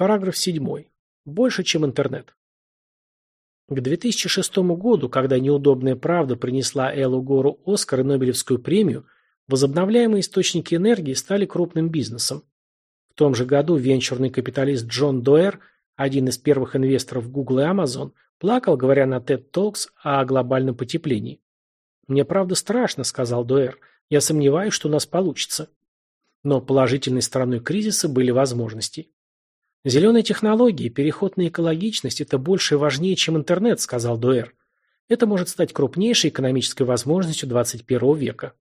Параграф 7. Больше, чем интернет. К 2006 году, когда неудобная правда принесла Эллу Гору Оскар и Нобелевскую премию, возобновляемые источники энергии стали крупным бизнесом. В том же году венчурный капиталист Джон Доэр, один из первых инвесторов Google и Amazon, плакал, говоря на TED Talks о глобальном потеплении. «Мне правда страшно», — сказал Доэр. «Я сомневаюсь, что у нас получится». Но положительной стороной кризиса были возможности. «Зеленые технологии, переход на экологичность – это больше и важнее, чем интернет», – сказал Дуэр. «Это может стать крупнейшей экономической возможностью 21 века».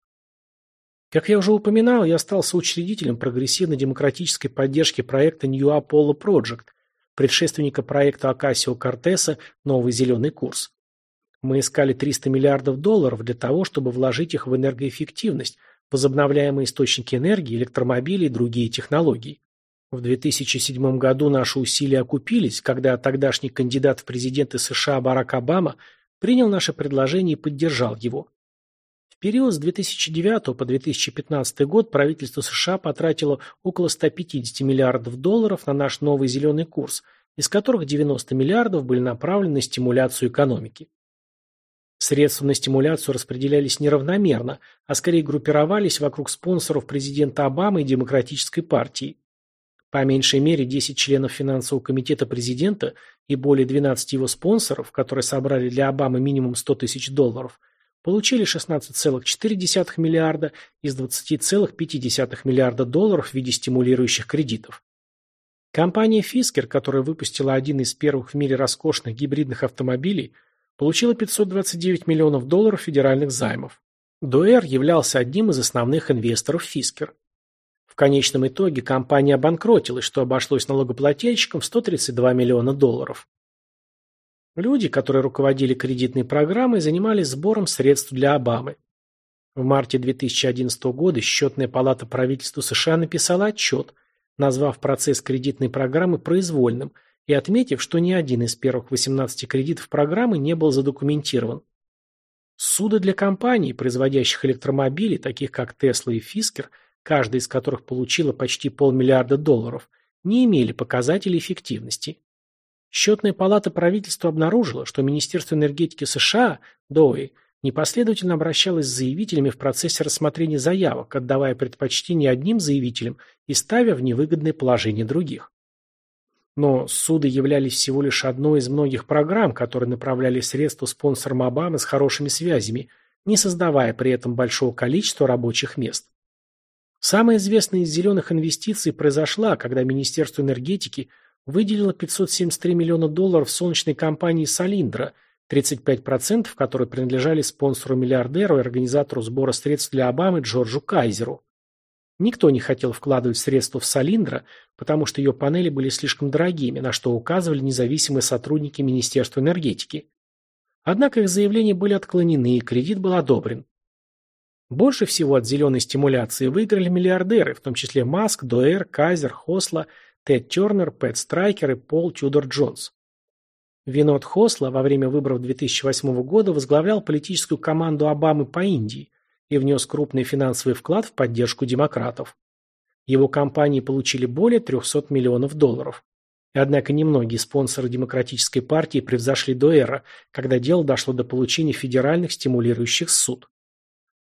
Как я уже упоминал, я стал соучредителем прогрессивно-демократической поддержки проекта New Apollo Project, предшественника проекта Акасио Кортеса «Новый зеленый курс». Мы искали 300 миллиардов долларов для того, чтобы вложить их в энергоэффективность, возобновляемые источники энергии, электромобили и другие технологии. В 2007 году наши усилия окупились, когда тогдашний кандидат в президенты США Барак Обама принял наше предложение и поддержал его. В период с 2009 по 2015 год правительство США потратило около 150 миллиардов долларов на наш новый зеленый курс, из которых 90 миллиардов были направлены на стимуляцию экономики. Средства на стимуляцию распределялись неравномерно, а скорее группировались вокруг спонсоров президента Обамы и Демократической партии. По меньшей мере 10 членов финансового комитета президента и более 12 его спонсоров, которые собрали для Обамы минимум 100 тысяч долларов, получили 16,4 миллиарда из 20,5 миллиарда долларов в виде стимулирующих кредитов. Компания Fisker, которая выпустила один из первых в мире роскошных гибридных автомобилей, получила 529 миллионов долларов федеральных займов. Дуэр являлся одним из основных инвесторов Fisker конечном итоге компания обанкротилась, что обошлось налогоплательщикам в 132 миллиона долларов. Люди, которые руководили кредитной программой, занимались сбором средств для Обамы. В марте 2011 года счетная палата правительства США написала отчет, назвав процесс кредитной программы произвольным и отметив, что ни один из первых 18 кредитов программы не был задокументирован. Суды для компаний, производящих электромобили, таких как Tesla и Fisker, каждая из которых получила почти полмиллиарда долларов, не имели показателей эффективности. Счетная палата правительства обнаружила, что Министерство энергетики США, ДОИ, непоследовательно обращалось с заявителями в процессе рассмотрения заявок, отдавая предпочтение одним заявителям и ставя в невыгодное положение других. Но суды являлись всего лишь одной из многих программ, которые направляли средства спонсорам Обамы с хорошими связями, не создавая при этом большого количества рабочих мест. Самая известная из зеленых инвестиций произошла, когда Министерство энергетики выделило 573 миллиона долларов солнечной компании «Солиндра», 35% которой принадлежали спонсору-миллиардеру и организатору сбора средств для Обамы Джорджу Кайзеру. Никто не хотел вкладывать средства в «Солиндра», потому что ее панели были слишком дорогими, на что указывали независимые сотрудники Министерства энергетики. Однако их заявления были отклонены, и кредит был одобрен. Больше всего от зеленой стимуляции выиграли миллиардеры, в том числе Маск, Дуэр, Кайзер, Хосла, Тед Тернер, Пэт Страйкер и Пол Тюдор Джонс. Винод Хосла во время выборов 2008 года возглавлял политическую команду Обамы по Индии и внес крупный финансовый вклад в поддержку демократов. Его компании получили более 300 миллионов долларов. Однако немногие спонсоры демократической партии превзошли Дуэра, когда дело дошло до получения федеральных стимулирующих суд.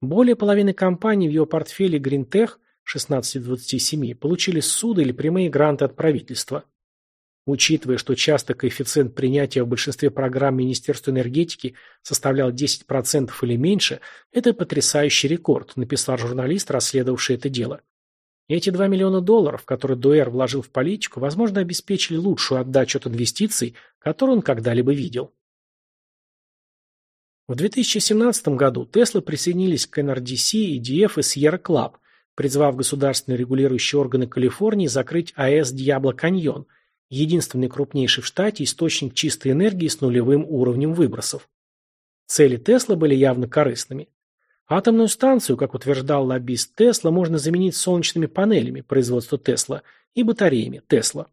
Более половины компаний в его портфеле Гринтех 16-27 получили суды или прямые гранты от правительства. Учитывая, что часто коэффициент принятия в большинстве программ Министерства энергетики составлял 10% или меньше, это потрясающий рекорд, написал журналист, расследовавший это дело. эти 2 миллиона долларов, которые Дуэр вложил в политику, возможно, обеспечили лучшую отдачу от инвестиций, которую он когда-либо видел. В 2017 году Tesla присоединились к NRDC, EDF и Sierra Club, призвав государственные регулирующие органы Калифорнии закрыть АЭС Дьябло-Каньон, единственный крупнейший в штате источник чистой энергии с нулевым уровнем выбросов. Цели Тесла были явно корыстными. Атомную станцию, как утверждал лоббист Тесла, можно заменить солнечными панелями производства Тесла и батареями Тесла.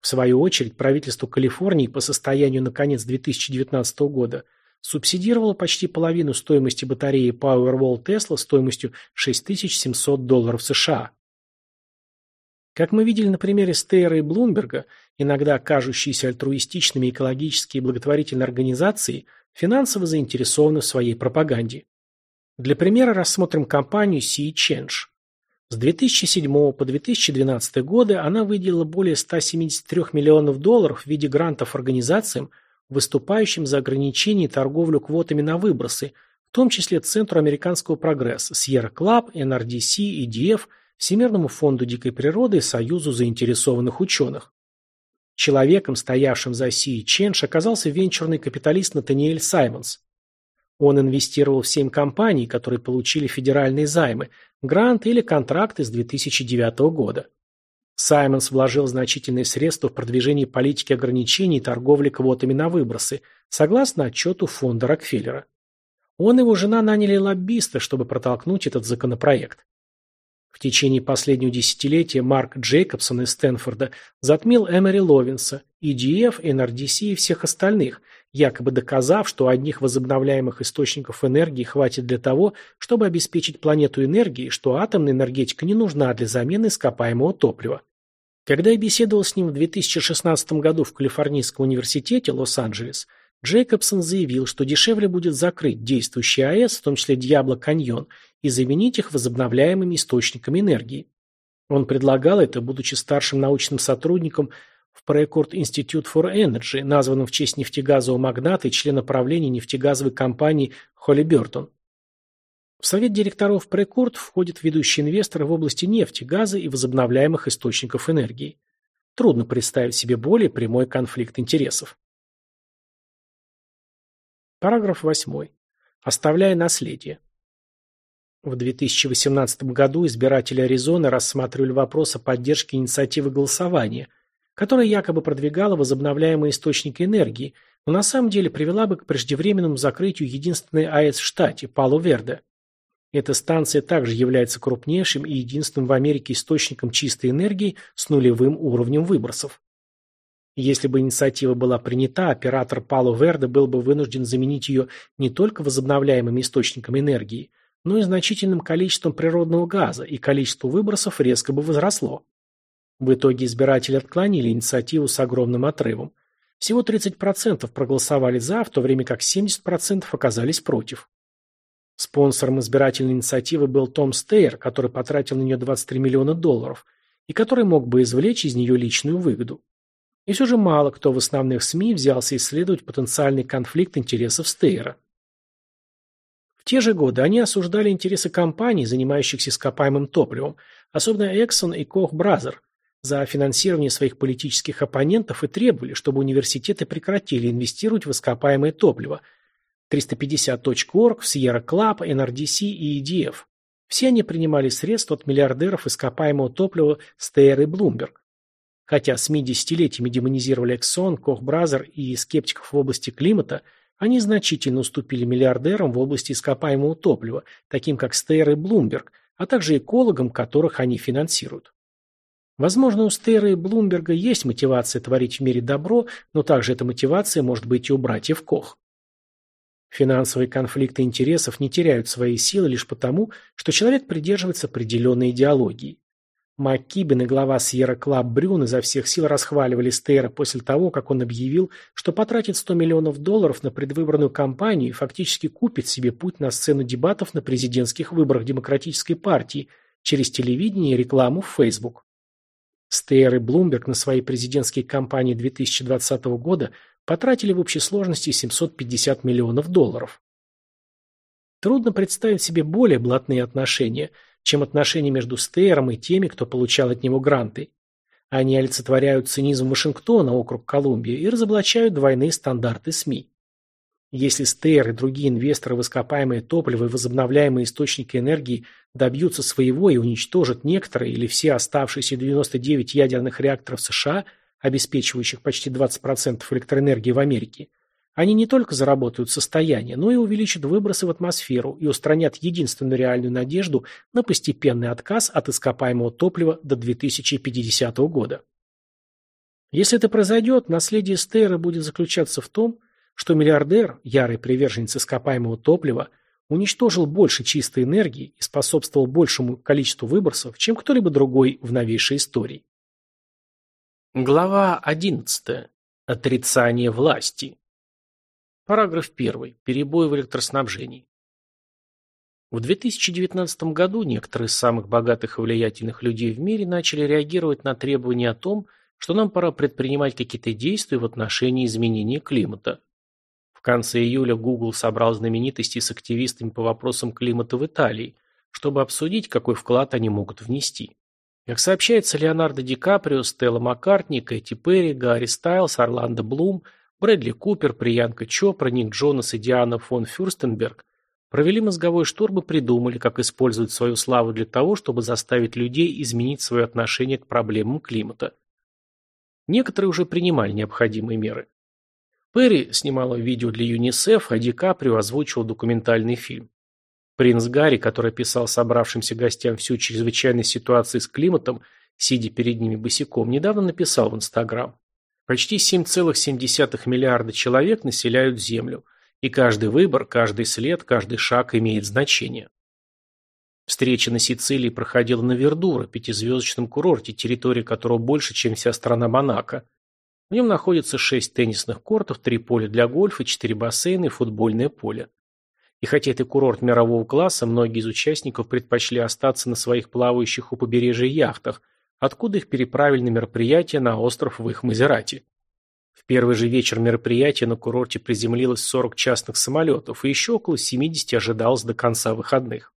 В свою очередь, правительство Калифорнии по состоянию на конец 2019 года – субсидировала почти половину стоимости батареи Powerwall Tesla стоимостью 6700 долларов США. Как мы видели на примере Стейра и Блумберга, иногда кажущиеся альтруистичными экологические и благотворительные организации финансово заинтересованы в своей пропаганде. Для примера рассмотрим компанию Sea Change. С 2007 по 2012 годы она выделила более 173 миллионов долларов в виде грантов организациям, выступающим за ограничение торговлю квотами на выбросы, в том числе Центру американского прогресса, Sierra Club, NRDC, EDF, Всемирному фонду дикой природы и Союзу заинтересованных ученых. Человеком, стоявшим за Си Ченш, оказался венчурный капиталист Натаниэль Саймонс. Он инвестировал в семь компаний, которые получили федеральные займы, гранты или контракты с 2009 года. Саймонс вложил значительные средства в продвижение политики ограничений и торговли квотами на выбросы, согласно отчету фонда Рокфеллера. Он и его жена наняли лоббиста, чтобы протолкнуть этот законопроект. В течение последнего десятилетия Марк Джейкобсон из Стэнфорда затмил Эмери Ловинса, EDF, NRDC и всех остальных, якобы доказав, что одних возобновляемых источников энергии хватит для того, чтобы обеспечить планету энергией, что атомная энергетика не нужна для замены ископаемого топлива. Когда я беседовал с ним в 2016 году в Калифорнийском университете Лос-Анджелес, Джейкобсон заявил, что дешевле будет закрыть действующие АЭС, в том числе Дьябло-Каньон, и заменить их возобновляемыми источниками энергии. Он предлагал это, будучи старшим научным сотрудником в Precord Institute for Energy, названном в честь нефтегазового магната и члена правления нефтегазовой компании Холли Бертон. В совет директоров Precord входят ведущие инвесторы в области нефти, газа и возобновляемых источников энергии. Трудно представить себе более прямой конфликт интересов. Параграф 8. Оставляя наследие. В 2018 году избиратели Аризоны рассматривали вопрос о поддержке инициативы голосования, которая якобы продвигала возобновляемые источники энергии, но на самом деле привела бы к преждевременному закрытию единственной АЭС в штате – Пало-Верде. Эта станция также является крупнейшим и единственным в Америке источником чистой энергии с нулевым уровнем выбросов. Если бы инициатива была принята, оператор Пало-Верде был бы вынужден заменить ее не только возобновляемыми источниками энергии, но и значительным количеством природного газа, и количество выбросов резко бы возросло. В итоге избиратели отклонили инициативу с огромным отрывом. Всего 30% проголосовали «за», в то время как 70% оказались против. Спонсором избирательной инициативы был Том Стейр, который потратил на нее 23 миллиона долларов и который мог бы извлечь из нее личную выгоду. И все же мало кто в основных СМИ взялся исследовать потенциальный конфликт интересов Стейра. В те же годы они осуждали интересы компаний, занимающихся ископаемым топливом, особенно Exxon и Koch Brazers, за финансирование своих политических оппонентов и требовали, чтобы университеты прекратили инвестировать в ископаемое топливо. 350.org, Sierra Club, NRDC и EDF. Все они принимали средства от миллиардеров ископаемого топлива Стейр и Bloomberg. Хотя СМИ десятилетиями демонизировали Exxon, Koch Brazers и скептиков в области климата – они значительно уступили миллиардерам в области ископаемого топлива, таким как Стейр и Блумберг, а также экологам, которых они финансируют. Возможно, у Стейра и Блумберга есть мотивация творить в мире добро, но также эта мотивация может быть и у братьев Кох. Финансовые конфликты интересов не теряют своей силы лишь потому, что человек придерживается определенной идеологии. МакКибен и глава Sierra Club Брюн изо всех сил расхваливали Стейра после того, как он объявил, что потратит 100 миллионов долларов на предвыборную кампанию и фактически купит себе путь на сцену дебатов на президентских выборах Демократической партии через телевидение и рекламу в Facebook. Стейр и Блумберг на свои президентские кампании 2020 года потратили в общей сложности 750 миллионов долларов. Трудно представить себе более блатные отношения – чем отношения между Стейром и теми, кто получал от него гранты. Они олицетворяют цинизм Вашингтона, округ Колумбия, и разоблачают двойные стандарты СМИ. Если Стейр и другие инвесторы в ископаемое топливо и возобновляемые источники энергии добьются своего и уничтожат некоторые или все оставшиеся 99 ядерных реакторов США, обеспечивающих почти 20% электроэнергии в Америке, они не только заработают состояние, но и увеличат выбросы в атмосферу и устранят единственную реальную надежду на постепенный отказ от ископаемого топлива до 2050 года. Если это произойдет, наследие Стейра будет заключаться в том, что миллиардер, ярый приверженец ископаемого топлива, уничтожил больше чистой энергии и способствовал большему количеству выбросов, чем кто-либо другой в новейшей истории. Глава 11. Отрицание власти. Параграф 1. Перебой в электроснабжении. В 2019 году некоторые из самых богатых и влиятельных людей в мире начали реагировать на требования о том, что нам пора предпринимать какие-то действия в отношении изменения климата. В конце июля Google собрал знаменитости с активистами по вопросам климата в Италии, чтобы обсудить, какой вклад они могут внести. Как сообщается, Леонардо Ди Каприо, Стелла Маккартни, Кэти Перри, Гарри Стайлс, Орландо Блум, Брэдли Купер, Приянка Чопра, Ник Джонас и Диана фон Фюрстенберг провели мозговой штурм и придумали, как использовать свою славу для того, чтобы заставить людей изменить свое отношение к проблемам климата. Некоторые уже принимали необходимые меры. Перри снимала видео для ЮНИСЕФ, а Ди Каприо озвучивал документальный фильм. Принц Гарри, который описал собравшимся гостям всю чрезвычайную ситуацию с климатом, сидя перед ними босиком, недавно написал в Инстаграм. Почти 7,7 миллиарда человек населяют Землю, и каждый выбор, каждый след, каждый шаг имеет значение. Встреча на Сицилии проходила на Вердура, пятизвездочном курорте, территория которого больше, чем вся страна Монако. В нем находится шесть теннисных кортов, три поля для гольфа, четыре бассейна и футбольное поле. И хотя это курорт мирового класса, многие из участников предпочли остаться на своих плавающих у побережья яхтах, откуда их переправили на мероприятие на остров в их Мазерати. В первый же вечер мероприятия на курорте приземлилось 40 частных самолетов, и еще около 70 ожидалось до конца выходных.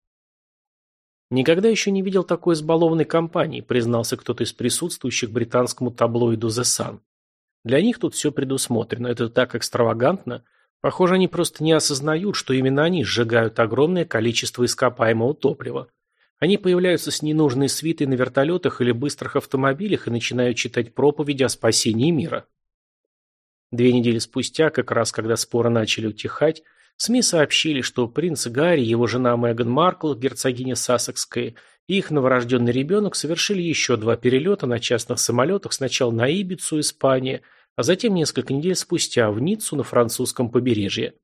Никогда еще не видел такой избалованной компании, признался кто-то из присутствующих британскому таблоиду The Sun. Для них тут все предусмотрено, это так экстравагантно, Похоже, они просто не осознают, что именно они сжигают огромное количество ископаемого топлива. Они появляются с ненужной свитой на вертолетах или быстрых автомобилях и начинают читать проповеди о спасении мира. Две недели спустя, как раз когда споры начали утихать, СМИ сообщили, что принц Гарри, его жена Меган Маркл, герцогиня Сассекская, и их новорожденный ребенок совершили еще два перелета на частных самолетах сначала на Ибицу, Испания, а затем несколько недель спустя в Ниццу на французском побережье.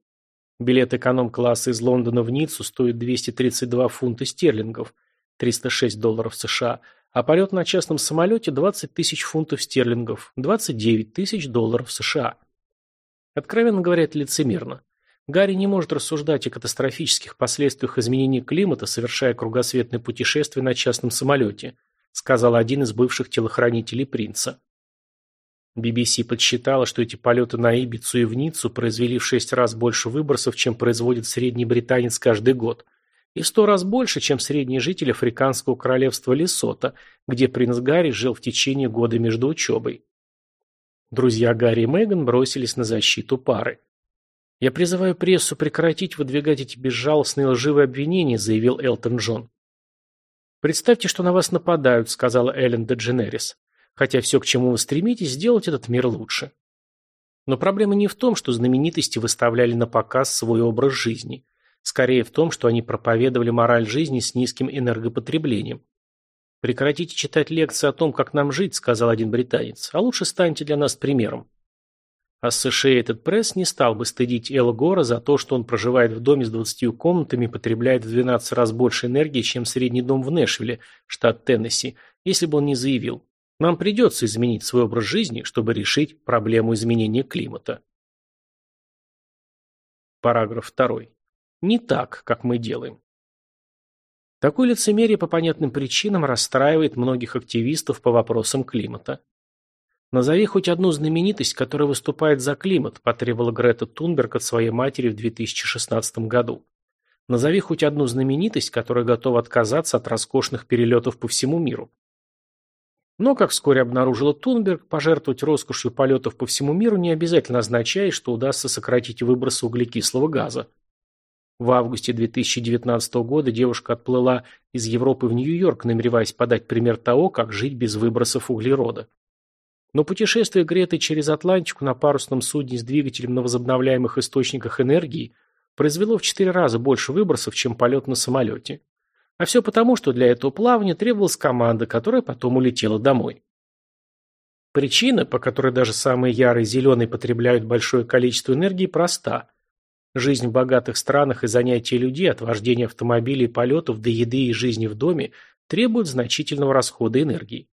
Билет эконом-класса из Лондона в Ниццу стоит 232 фунта стерлингов, 306 долларов США, а полет на частном самолете 20 тысяч фунтов стерлингов, 29 тысяч долларов США. Откровенно говоря, это лицемерно. Гарри не может рассуждать о катастрофических последствиях изменения климата, совершая кругосветное путешествие на частном самолете, сказал один из бывших телохранителей принца. BBC подсчитала, что эти полеты на Ибицу и в Ниццу произвели в шесть раз больше выбросов, чем производит средний британец каждый год, и в сто раз больше, чем средний житель африканского королевства Лесота, где принц Гарри жил в течение года между учебой. Друзья Гарри и Меган бросились на защиту пары. «Я призываю прессу прекратить выдвигать эти безжалостные лживые обвинения», заявил Элтон Джон. «Представьте, что на вас нападают», сказала Эллен Дедженерис. Хотя все, к чему вы стремитесь, сделать этот мир лучше. Но проблема не в том, что знаменитости выставляли на показ свой образ жизни. Скорее в том, что они проповедовали мораль жизни с низким энергопотреблением. «Прекратите читать лекции о том, как нам жить», — сказал один британец, «а лучше станьте для нас примером». Associated Press не стал бы стыдить Эл Гора за то, что он проживает в доме с 20 комнатами и потребляет в 12 раз больше энергии, чем средний дом в Нэшвилле, штат Теннесси, если бы он не заявил нам придется изменить свой образ жизни, чтобы решить проблему изменения климата. Параграф 2. Не так, как мы делаем. Такое лицемерие по понятным причинам расстраивает многих активистов по вопросам климата. «Назови хоть одну знаменитость, которая выступает за климат», потребовала Грета Тунберг от своей матери в 2016 году. «Назови хоть одну знаменитость, которая готова отказаться от роскошных перелетов по всему миру». Но, как вскоре обнаружила Тунберг, пожертвовать роскошью полетов по всему миру не обязательно означает, что удастся сократить выбросы углекислого газа. В августе 2019 года девушка отплыла из Европы в Нью-Йорк, намереваясь подать пример того, как жить без выбросов углерода. Но путешествие Греты через Атлантику на парусном судне с двигателем на возобновляемых источниках энергии произвело в четыре раза больше выбросов, чем полет на самолете. А все потому, что для этого плавания требовалась команда, которая потом улетела домой. Причина, по которой даже самые ярые зеленые потребляют большое количество энергии, проста. Жизнь в богатых странах и занятия людей от вождения автомобилей и полетов до еды и жизни в доме требуют значительного расхода энергии.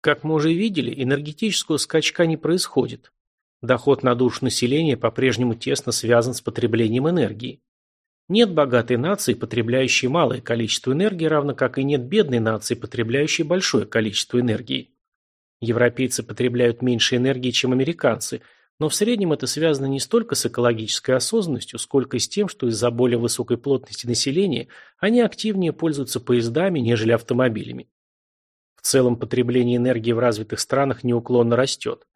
Как мы уже видели, энергетического скачка не происходит. Доход на душу населения по-прежнему тесно связан с потреблением энергии. Нет богатой нации, потребляющей малое количество энергии, равно как и нет бедной нации, потребляющей большое количество энергии. Европейцы потребляют меньше энергии, чем американцы, но в среднем это связано не столько с экологической осознанностью, сколько с тем, что из-за более высокой плотности населения они активнее пользуются поездами, нежели автомобилями. В целом потребление энергии в развитых странах неуклонно растет.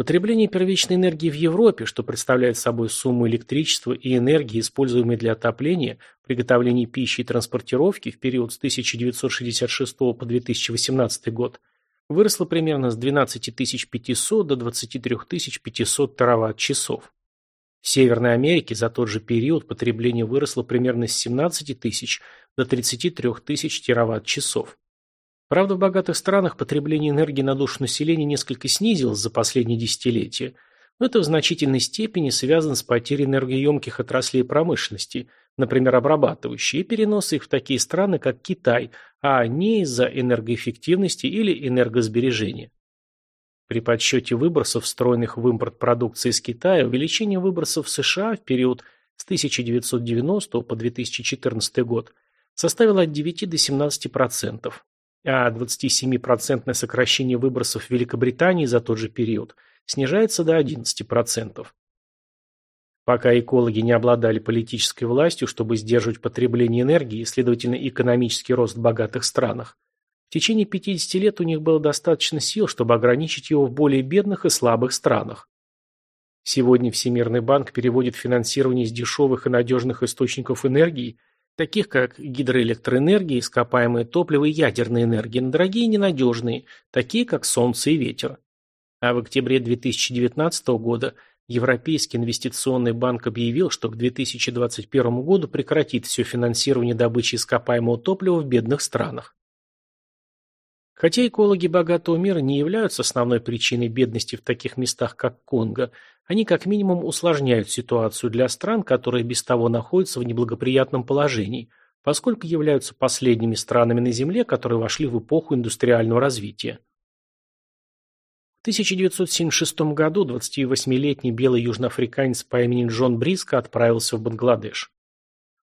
Потребление первичной энергии в Европе, что представляет собой сумму электричества и энергии, используемой для отопления, приготовления пищи и транспортировки в период с 1966 по 2018 год, выросла примерно с 12 500 до 23 500 тераватт-часов. В Северной Америке за тот же период потребление выросло примерно с 17 тысяч до 33 тысяч тераватт-часов. Правда, в богатых странах потребление энергии на душу населения несколько снизилось за последние десятилетия, но это в значительной степени связано с потерей энергоемких отраслей промышленности, например, обрабатывающие, и переноса их в такие страны, как Китай, а не из-за энергоэффективности или энергосбережения. При подсчете выбросов, встроенных в импорт продукции из Китая, увеличение выбросов в США в период с 1990 по 2014 год составило от 9 до 17%, а 27% сокращение выбросов в Великобритании за тот же период снижается до 11%. Пока экологи не обладали политической властью, чтобы сдерживать потребление энергии и, следовательно, экономический рост в богатых странах, в течение 50 лет у них было достаточно сил, чтобы ограничить его в более бедных и слабых странах. Сегодня Всемирный банк переводит финансирование из дешевых и надежных источников энергии – таких как гидроэлектроэнергия, ископаемое топливо и ядерная энергия, на дорогие и ненадежные, такие как солнце и ветер. А в октябре 2019 года Европейский инвестиционный банк объявил, что к 2021 году прекратит все финансирование добычи ископаемого топлива в бедных странах. Хотя экологи богатого мира не являются основной причиной бедности в таких местах, как Конго, они как минимум усложняют ситуацию для стран, которые без того находятся в неблагоприятном положении, поскольку являются последними странами на Земле, которые вошли в эпоху индустриального развития. В 1976 году 28-летний белый южноафриканец по имени Джон Бриско отправился в Бангладеш.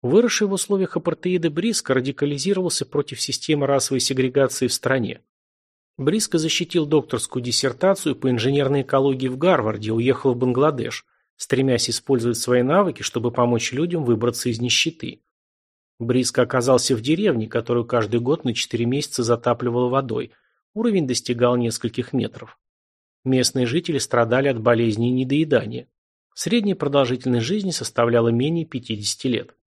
Выросший в условиях апартеида Бриско радикализировался против системы расовой сегрегации в стране. Бриско защитил докторскую диссертацию по инженерной экологии в Гарварде уехал в Бангладеш, стремясь использовать свои навыки, чтобы помочь людям выбраться из нищеты. Бриско оказался в деревне, которую каждый год на 4 месяца затапливало водой. Уровень достигал нескольких метров. Местные жители страдали от болезней и недоедания. Средняя продолжительность жизни составляла менее 50 лет.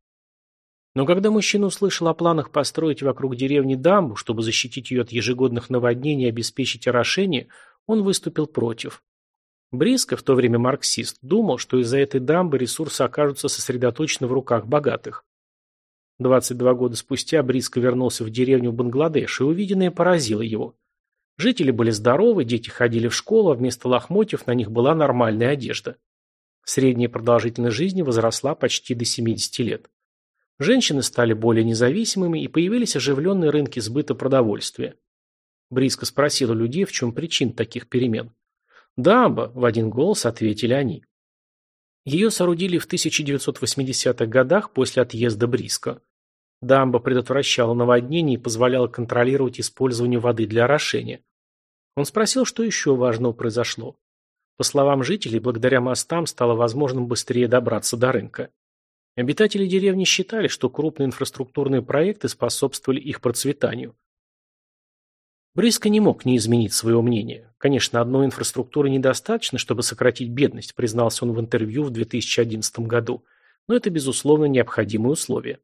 Но когда мужчина услышал о планах построить вокруг деревни дамбу, чтобы защитить ее от ежегодных наводнений и обеспечить орошение, он выступил против. Бриско, в то время марксист, думал, что из-за этой дамбы ресурсы окажутся сосредоточены в руках богатых. 22 года спустя Бриско вернулся в деревню Бангладеш, и увиденное поразило его. Жители были здоровы, дети ходили в школу, а вместо лохмотьев на них была нормальная одежда. Средняя продолжительность жизни возросла почти до 70 лет. Женщины стали более независимыми и появились оживленные рынки сбыта продовольствия. Бриско спросил у людей, в чем причина таких перемен. «Дамба», – в один голос ответили они. Ее соорудили в 1980-х годах после отъезда Бриско. Дамба предотвращала наводнение и позволяла контролировать использование воды для орошения. Он спросил, что еще важного произошло. По словам жителей, благодаря мостам стало возможным быстрее добраться до рынка. Обитатели деревни считали, что крупные инфраструктурные проекты способствовали их процветанию. Бриско не мог не изменить своего мнения. Конечно, одной инфраструктуры недостаточно, чтобы сократить бедность, признался он в интервью в 2011 году, но это, безусловно, необходимое условие.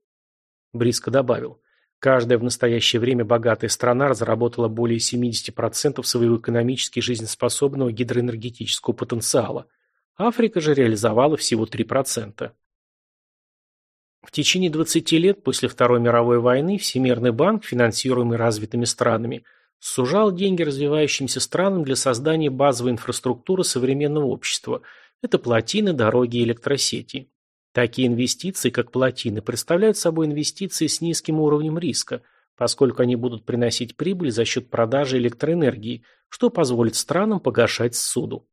Бриско добавил, каждая в настоящее время богатая страна разработала более 70% своего экономически жизнеспособного гидроэнергетического потенциала. Африка же реализовала всего 3%. В течение 20 лет после Второй мировой войны Всемирный банк, финансируемый развитыми странами, сужал деньги развивающимся странам для создания базовой инфраструктуры современного общества. Это плотины, дороги и электросети. Такие инвестиции, как плотины, представляют собой инвестиции с низким уровнем риска, поскольку они будут приносить прибыль за счет продажи электроэнергии, что позволит странам погашать ссуду.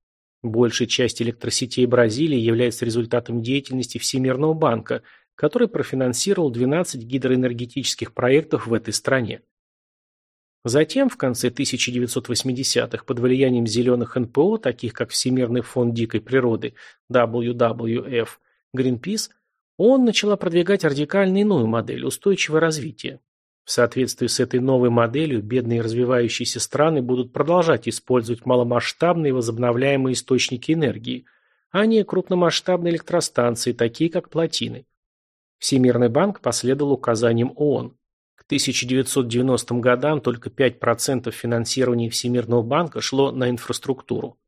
Большая часть электросетей Бразилии является результатом деятельности Всемирного банка, который профинансировал 12 гидроэнергетических проектов в этой стране. Затем, в конце 1980-х, под влиянием зеленых НПО, таких как Всемирный фонд дикой природы, WWF, Greenpeace, он начала продвигать радикально иную модель устойчивого развития. В соответствии с этой новой моделью, бедные развивающиеся страны будут продолжать использовать маломасштабные возобновляемые источники энергии, а не крупномасштабные электростанции, такие как плотины. Всемирный банк последовал указаниям ООН. К 1990 годам только 5% финансирования Всемирного банка шло на инфраструктуру.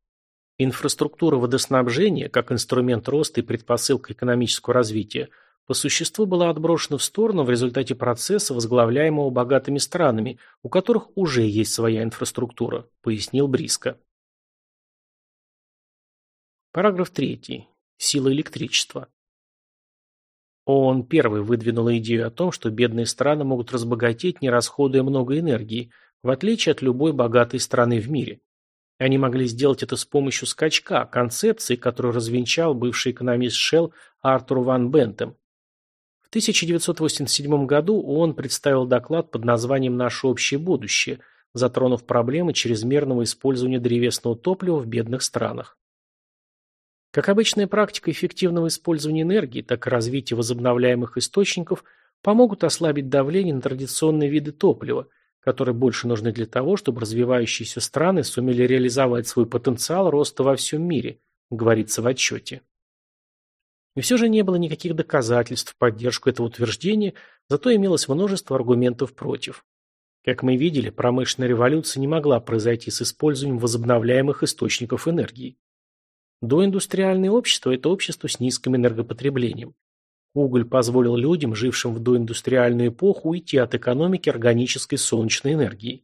Инфраструктура водоснабжения, как инструмент роста и предпосылка экономического развития – по существу была отброшена в сторону в результате процесса, возглавляемого богатыми странами, у которых уже есть своя инфраструктура, пояснил Бриско. Параграф 3. Сила электричества. ООН первой выдвинула идею о том, что бедные страны могут разбогатеть, не расходуя много энергии, в отличие от любой богатой страны в мире. Они могли сделать это с помощью скачка, концепции, которую развенчал бывший экономист Shell Артур Ван Бентем. В 1987 году ООН представил доклад под названием «Наше общее будущее», затронув проблемы чрезмерного использования древесного топлива в бедных странах. Как обычная практика эффективного использования энергии, так и развитие возобновляемых источников помогут ослабить давление на традиционные виды топлива, которые больше нужны для того, чтобы развивающиеся страны сумели реализовать свой потенциал роста во всем мире, говорится в отчете. И все же не было никаких доказательств в поддержку этого утверждения, зато имелось множество аргументов против. Как мы видели, промышленная революция не могла произойти с использованием возобновляемых источников энергии. Доиндустриальное общество – это общество с низким энергопотреблением. Уголь позволил людям, жившим в доиндустриальную эпоху, уйти от экономики органической солнечной энергии.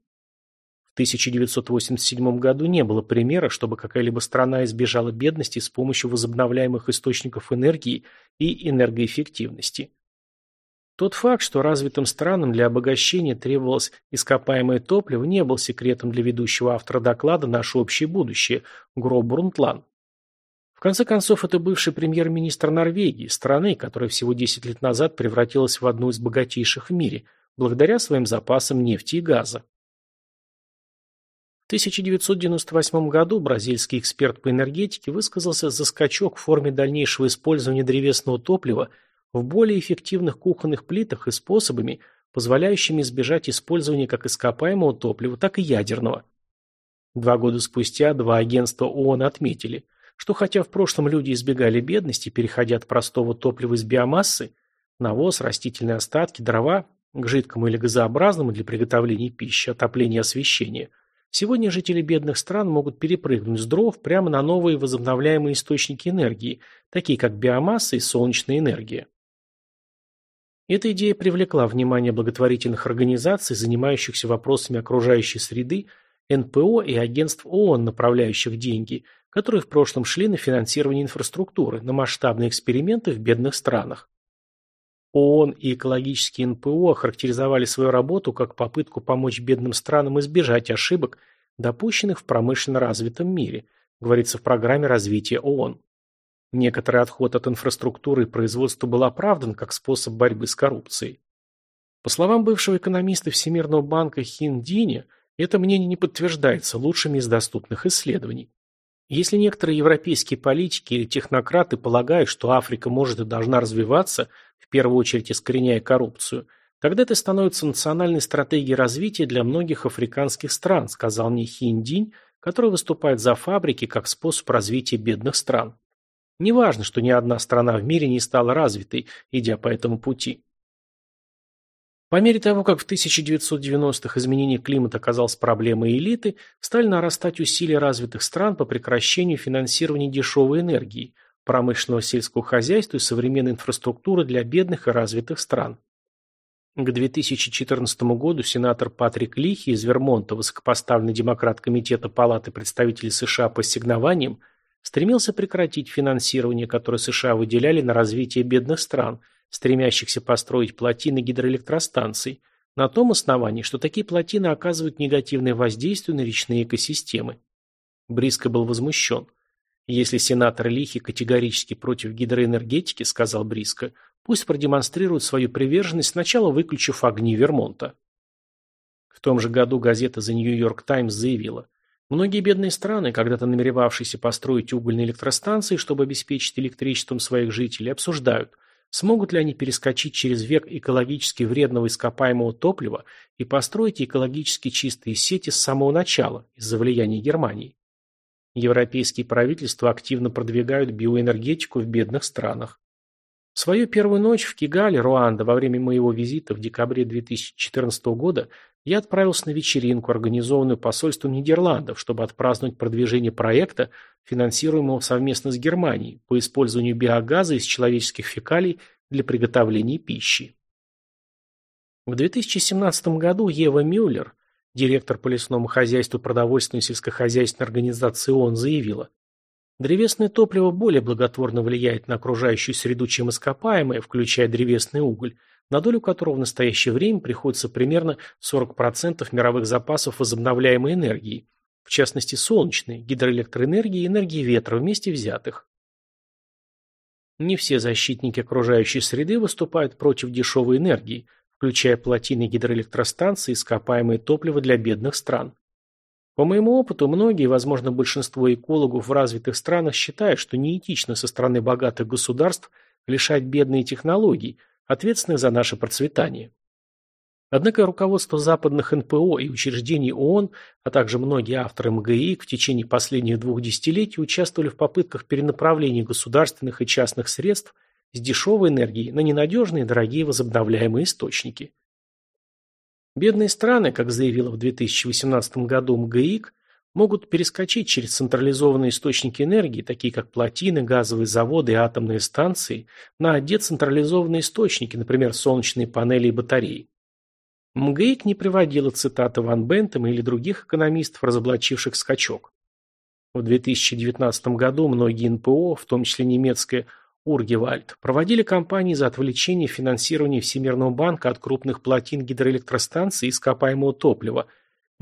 В 1987 году не было примера, чтобы какая-либо страна избежала бедности с помощью возобновляемых источников энергии и энергоэффективности. Тот факт, что развитым странам для обогащения требовалось ископаемое топливо, не был секретом для ведущего автора доклада «Наше общее будущее» Гро Брунтлан. Конце концов, это бывший премьер-министр Норвегии, страны, которая всего 10 лет назад превратилась в одну из богатейших в мире, благодаря своим запасам нефти и газа. В 1998 году бразильский эксперт по энергетике высказался за скачок в форме дальнейшего использования древесного топлива в более эффективных кухонных плитах и способами, позволяющими избежать использования как ископаемого топлива, так и ядерного. Два года спустя два агентства ООН отметили, что хотя в прошлом люди избегали бедности, переходя от простого топлива из биомассы, навоз, растительные остатки, дрова, к жидкому или газообразному для приготовления пищи, отопления и освещения – Сегодня жители бедных стран могут перепрыгнуть с дров прямо на новые возобновляемые источники энергии, такие как биомасса и солнечная энергия. Эта идея привлекла внимание благотворительных организаций, занимающихся вопросами окружающей среды, НПО и агентств ООН, направляющих деньги, которые в прошлом шли на финансирование инфраструктуры, на масштабные эксперименты в бедных странах. ООН и экологические НПО охарактеризовали свою работу как попытку помочь бедным странам избежать ошибок, допущенных в промышленно развитом мире, говорится в программе развития ООН. Некоторый отход от инфраструктуры и производства был оправдан как способ борьбы с коррупцией. По словам бывшего экономиста Всемирного банка Хин Диня, это мнение не подтверждается лучшими из доступных исследований. Если некоторые европейские политики или технократы полагают, что Африка может и должна развиваться, в первую очередь искореняя коррупцию, тогда это становится национальной стратегией развития для многих африканских стран, сказал мне Хиндинь, который выступает за фабрики как способ развития бедных стран. Неважно, что ни одна страна в мире не стала развитой, идя по этому пути. По мере того, как в 1990-х изменение климата оказалось проблемой элиты, стали нарастать усилия развитых стран по прекращению финансирования дешевой энергии, промышленного сельского хозяйства и современной инфраструктуры для бедных и развитых стран. К 2014 году сенатор Патрик Лихи из Вермонта, высокопоставленный демократ Комитета Палаты представителей США по ассигнованиям, стремился прекратить финансирование, которое США выделяли на развитие бедных стран – стремящихся построить плотины гидроэлектростанций, На том основании, что такие плотины оказывают негативное воздействие на речные экосистемы. Бриско был возмущен. Если сенатор Лихи категорически против гидроэнергетики, сказал Бриско, пусть продемонстрирует свою приверженность, сначала выключив огни Вермонта. В том же году газета The New York Times заявила, многие бедные страны, когда-то намеревавшиеся построить угольные электростанции, чтобы обеспечить электричеством своих жителей, обсуждают, смогут ли они перескочить через век экологически вредного ископаемого топлива и построить экологически чистые сети с самого начала из-за влияния Германии. Европейские правительства активно продвигают биоэнергетику в бедных странах. В свою первую ночь в Кигале, Руанда, во время моего визита в декабре 2014 года, я отправился на вечеринку, организованную посольством Нидерландов, чтобы отпраздновать продвижение проекта, финансируемого совместно с Германией, по использованию биогаза из человеческих фекалий для приготовления пищи. В 2017 году Ева Мюллер, Директор по лесному хозяйству продовольственной сельскохозяйственной организации ООН заявила, древесное топливо более благотворно влияет на окружающую среду, чем ископаемое, включая древесный уголь, на долю которого в настоящее время приходится примерно 40% мировых запасов возобновляемой энергии, в частности солнечной, гидроэлектроэнергии и энергии ветра вместе взятых. Не все защитники окружающей среды выступают против дешевой энергии – включая плотины гидроэлектростанции и ископаемое топливо для бедных стран. По моему опыту, многие, возможно, большинство экологов в развитых странах считают, что неэтично со стороны богатых государств лишать бедные технологий, ответственных за наше процветание. Однако руководство западных НПО и учреждений ООН, а также многие авторы МГИК в течение последних двух десятилетий участвовали в попытках перенаправления государственных и частных средств с дешевой энергией на ненадежные дорогие возобновляемые источники. Бедные страны, как заявила в 2018 году МГИК, могут перескочить через централизованные источники энергии, такие как плотины, газовые заводы и атомные станции, на децентрализованные источники, например, солнечные панели и батареи. МГИК не приводила цитаты Ван Бентема или других экономистов, разоблачивших скачок. В 2019 году многие НПО, в том числе немецкая Ургевальд, проводили кампании за отвлечение финансирования Всемирного банка от крупных плотин гидроэлектростанций и ископаемого топлива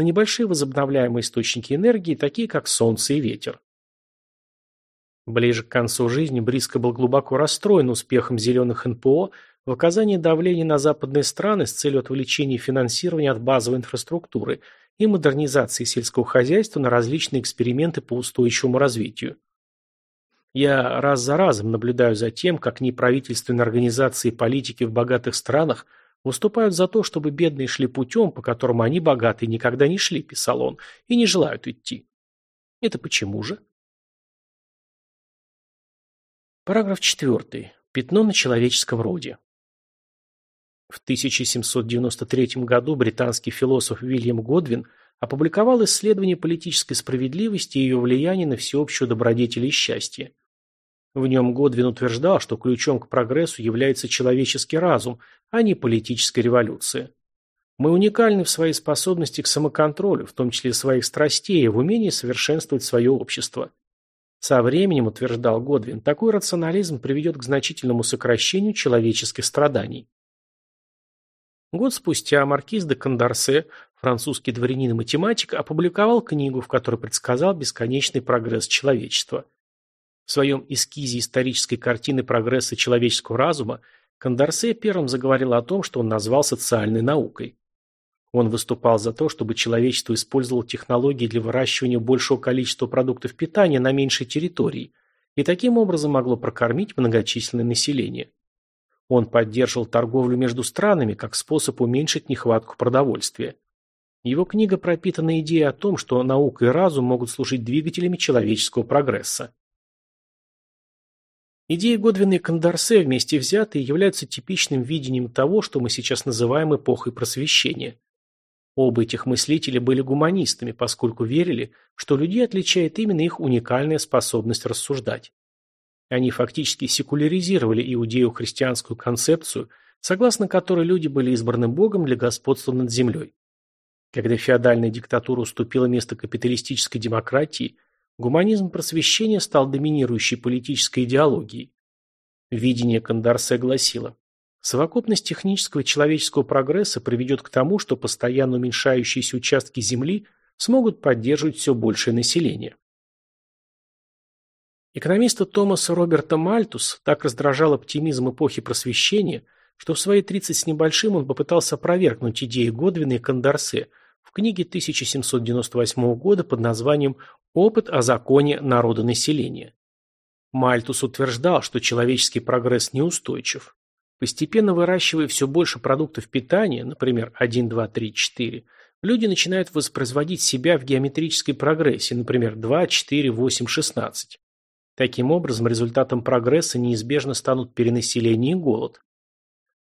на небольшие возобновляемые источники энергии, такие как солнце и ветер. Ближе к концу жизни Бриско был глубоко расстроен успехом зеленых НПО в оказании давления на западные страны с целью отвлечения финансирования от базовой инфраструктуры и модернизации сельского хозяйства на различные эксперименты по устойчивому развитию. Я раз за разом наблюдаю за тем, как неправительственные организации и политики в богатых странах выступают за то, чтобы бедные шли путем, по которому они богатые никогда не шли, писал он, и не желают идти. Это почему же? Параграф 4. Пятно на человеческом роде. В 1793 году британский философ Вильям Годвин опубликовал исследование политической справедливости и ее влияния на всеобщую добродетель и счастье. В нем Годвин утверждал, что ключом к прогрессу является человеческий разум, а не политическая революция. Мы уникальны в своей способности к самоконтролю, в том числе своих страстей, в умении совершенствовать свое общество. Со временем, утверждал Годвин, такой рационализм приведет к значительному сокращению человеческих страданий. Год спустя маркиз де Кондарсе, французский дворянин и математик, опубликовал книгу, в которой предсказал бесконечный прогресс человечества. В своем эскизе исторической картины прогресса человеческого разума Кондорсе первым заговорил о том, что он назвал социальной наукой. Он выступал за то, чтобы человечество использовало технологии для выращивания большего количества продуктов питания на меньшей территории и таким образом могло прокормить многочисленное население. Он поддерживал торговлю между странами как способ уменьшить нехватку продовольствия. Его книга пропитана идеей о том, что наука и разум могут служить двигателями человеческого прогресса. Идеи Годвина и Кондорсе вместе взятые являются типичным видением того, что мы сейчас называем эпохой просвещения. Оба этих мыслителя были гуманистами, поскольку верили, что людей отличает именно их уникальная способность рассуждать. Они фактически секуляризировали иудео-христианскую концепцию, согласно которой люди были избраны Богом для господства над землей. Когда феодальная диктатура уступила место капиталистической демократии – Гуманизм просвещения стал доминирующей политической идеологией. Видение Кондорсе гласило, Совокупность технического и человеческого прогресса приведет к тому, что постоянно уменьшающиеся участки Земли смогут поддерживать все большее население. Экономиста Томаса Роберта Мальтус так раздражал оптимизм эпохи просвещения, что в свои 30 с небольшим он попытался опровергнуть идеи Годвина и Кондорсе в книге 1798 года под названием «Опыт о законе народонаселения». Мальтус утверждал, что человеческий прогресс неустойчив. Постепенно выращивая все больше продуктов питания, например, 1, 2, 3, 4, люди начинают воспроизводить себя в геометрической прогрессии, например, 2, 4, 8, 16. Таким образом, результатом прогресса неизбежно станут перенаселение и голод.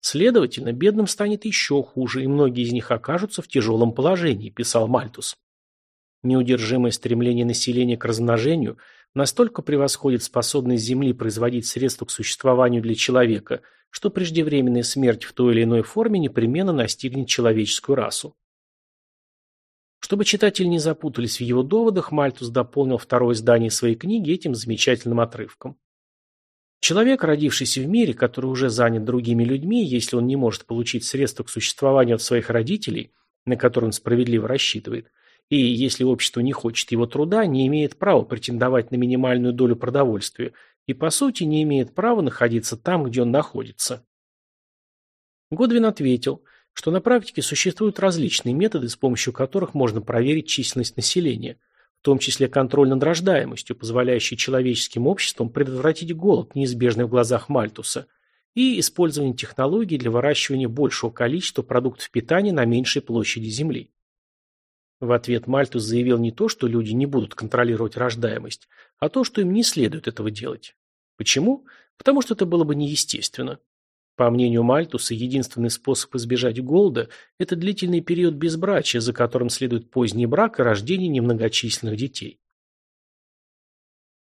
Следовательно, бедным станет еще хуже, и многие из них окажутся в тяжелом положении, писал Мальтус. Неудержимое стремление населения к размножению настолько превосходит способность Земли производить средства к существованию для человека, что преждевременная смерть в той или иной форме непременно настигнет человеческую расу. Чтобы читатели не запутались в его доводах, Мальтус дополнил второе издание своей книги этим замечательным отрывком. Человек, родившийся в мире, который уже занят другими людьми, если он не может получить средства к существованию от своих родителей, на которые он справедливо рассчитывает, и если общество не хочет его труда, не имеет права претендовать на минимальную долю продовольствия и, по сути, не имеет права находиться там, где он находится. Годвин ответил – что на практике существуют различные методы, с помощью которых можно проверить численность населения, в том числе контроль над рождаемостью, позволяющий человеческим обществам предотвратить голод, неизбежный в глазах Мальтуса, и использование технологий для выращивания большего количества продуктов питания на меньшей площади Земли. В ответ Мальтус заявил не то, что люди не будут контролировать рождаемость, а то, что им не следует этого делать. Почему? Потому что это было бы неестественно. По мнению Мальтуса, единственный способ избежать голода – это длительный период безбрачия, за которым следует поздний брак и рождение немногочисленных детей.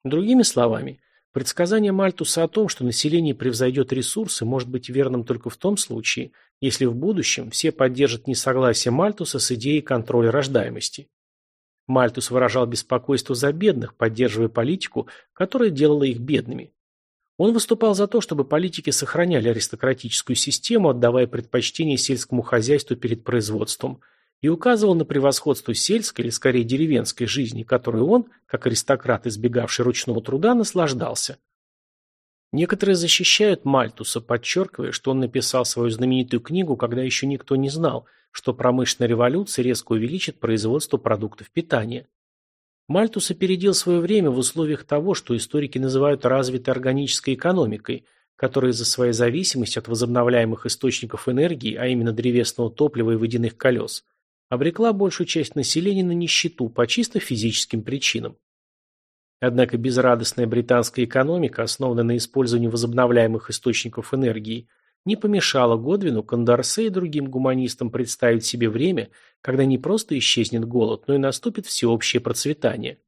Другими словами, предсказание Мальтуса о том, что население превзойдет ресурсы, может быть верным только в том случае, если в будущем все поддержат несогласие Мальтуса с идеей контроля рождаемости. Мальтус выражал беспокойство за бедных, поддерживая политику, которая делала их бедными. Он выступал за то, чтобы политики сохраняли аристократическую систему, отдавая предпочтение сельскому хозяйству перед производством, и указывал на превосходство сельской или скорее деревенской жизни, которой он, как аристократ, избегавший ручного труда, наслаждался. Некоторые защищают Мальтуса, подчеркивая, что он написал свою знаменитую книгу, когда еще никто не знал, что промышленная революция резко увеличит производство продуктов питания. Мальтус опередил свое время в условиях того, что историки называют развитой органической экономикой, которая из-за своей зависимости от возобновляемых источников энергии, а именно древесного топлива и водяных колес, обрекла большую часть населения на нищету по чисто физическим причинам. Однако безрадостная британская экономика, основанная на использовании возобновляемых источников энергии – не помешало Годвину, Кондорсе и другим гуманистам представить себе время, когда не просто исчезнет голод, но и наступит всеобщее процветание.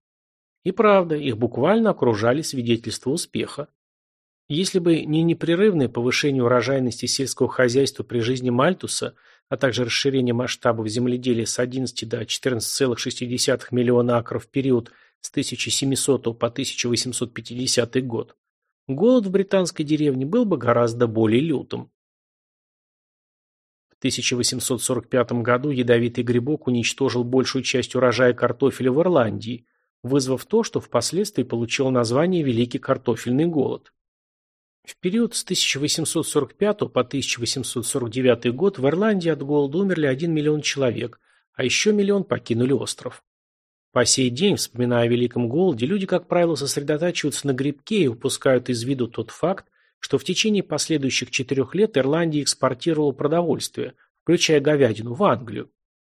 И правда, их буквально окружали свидетельства успеха. Если бы не непрерывное повышение урожайности сельского хозяйства при жизни Мальтуса, а также расширение масштабов земледелия с 11 до 14,6 миллиона акров в период с 1700 по 1850 год, голод в британской деревне был бы гораздо более лютым. В 1845 году ядовитый грибок уничтожил большую часть урожая картофеля в Ирландии, вызвав то, что впоследствии получило название Великий картофельный голод. В период с 1845 по 1849 год в Ирландии от голода умерли 1 миллион человек, а еще миллион покинули остров. По сей день, вспоминая о Великом Голоде, люди, как правило, сосредотачиваются на грибке и упускают из виду тот факт, что в течение последующих четырех лет Ирландия экспортировала продовольствие, включая говядину, в Англию.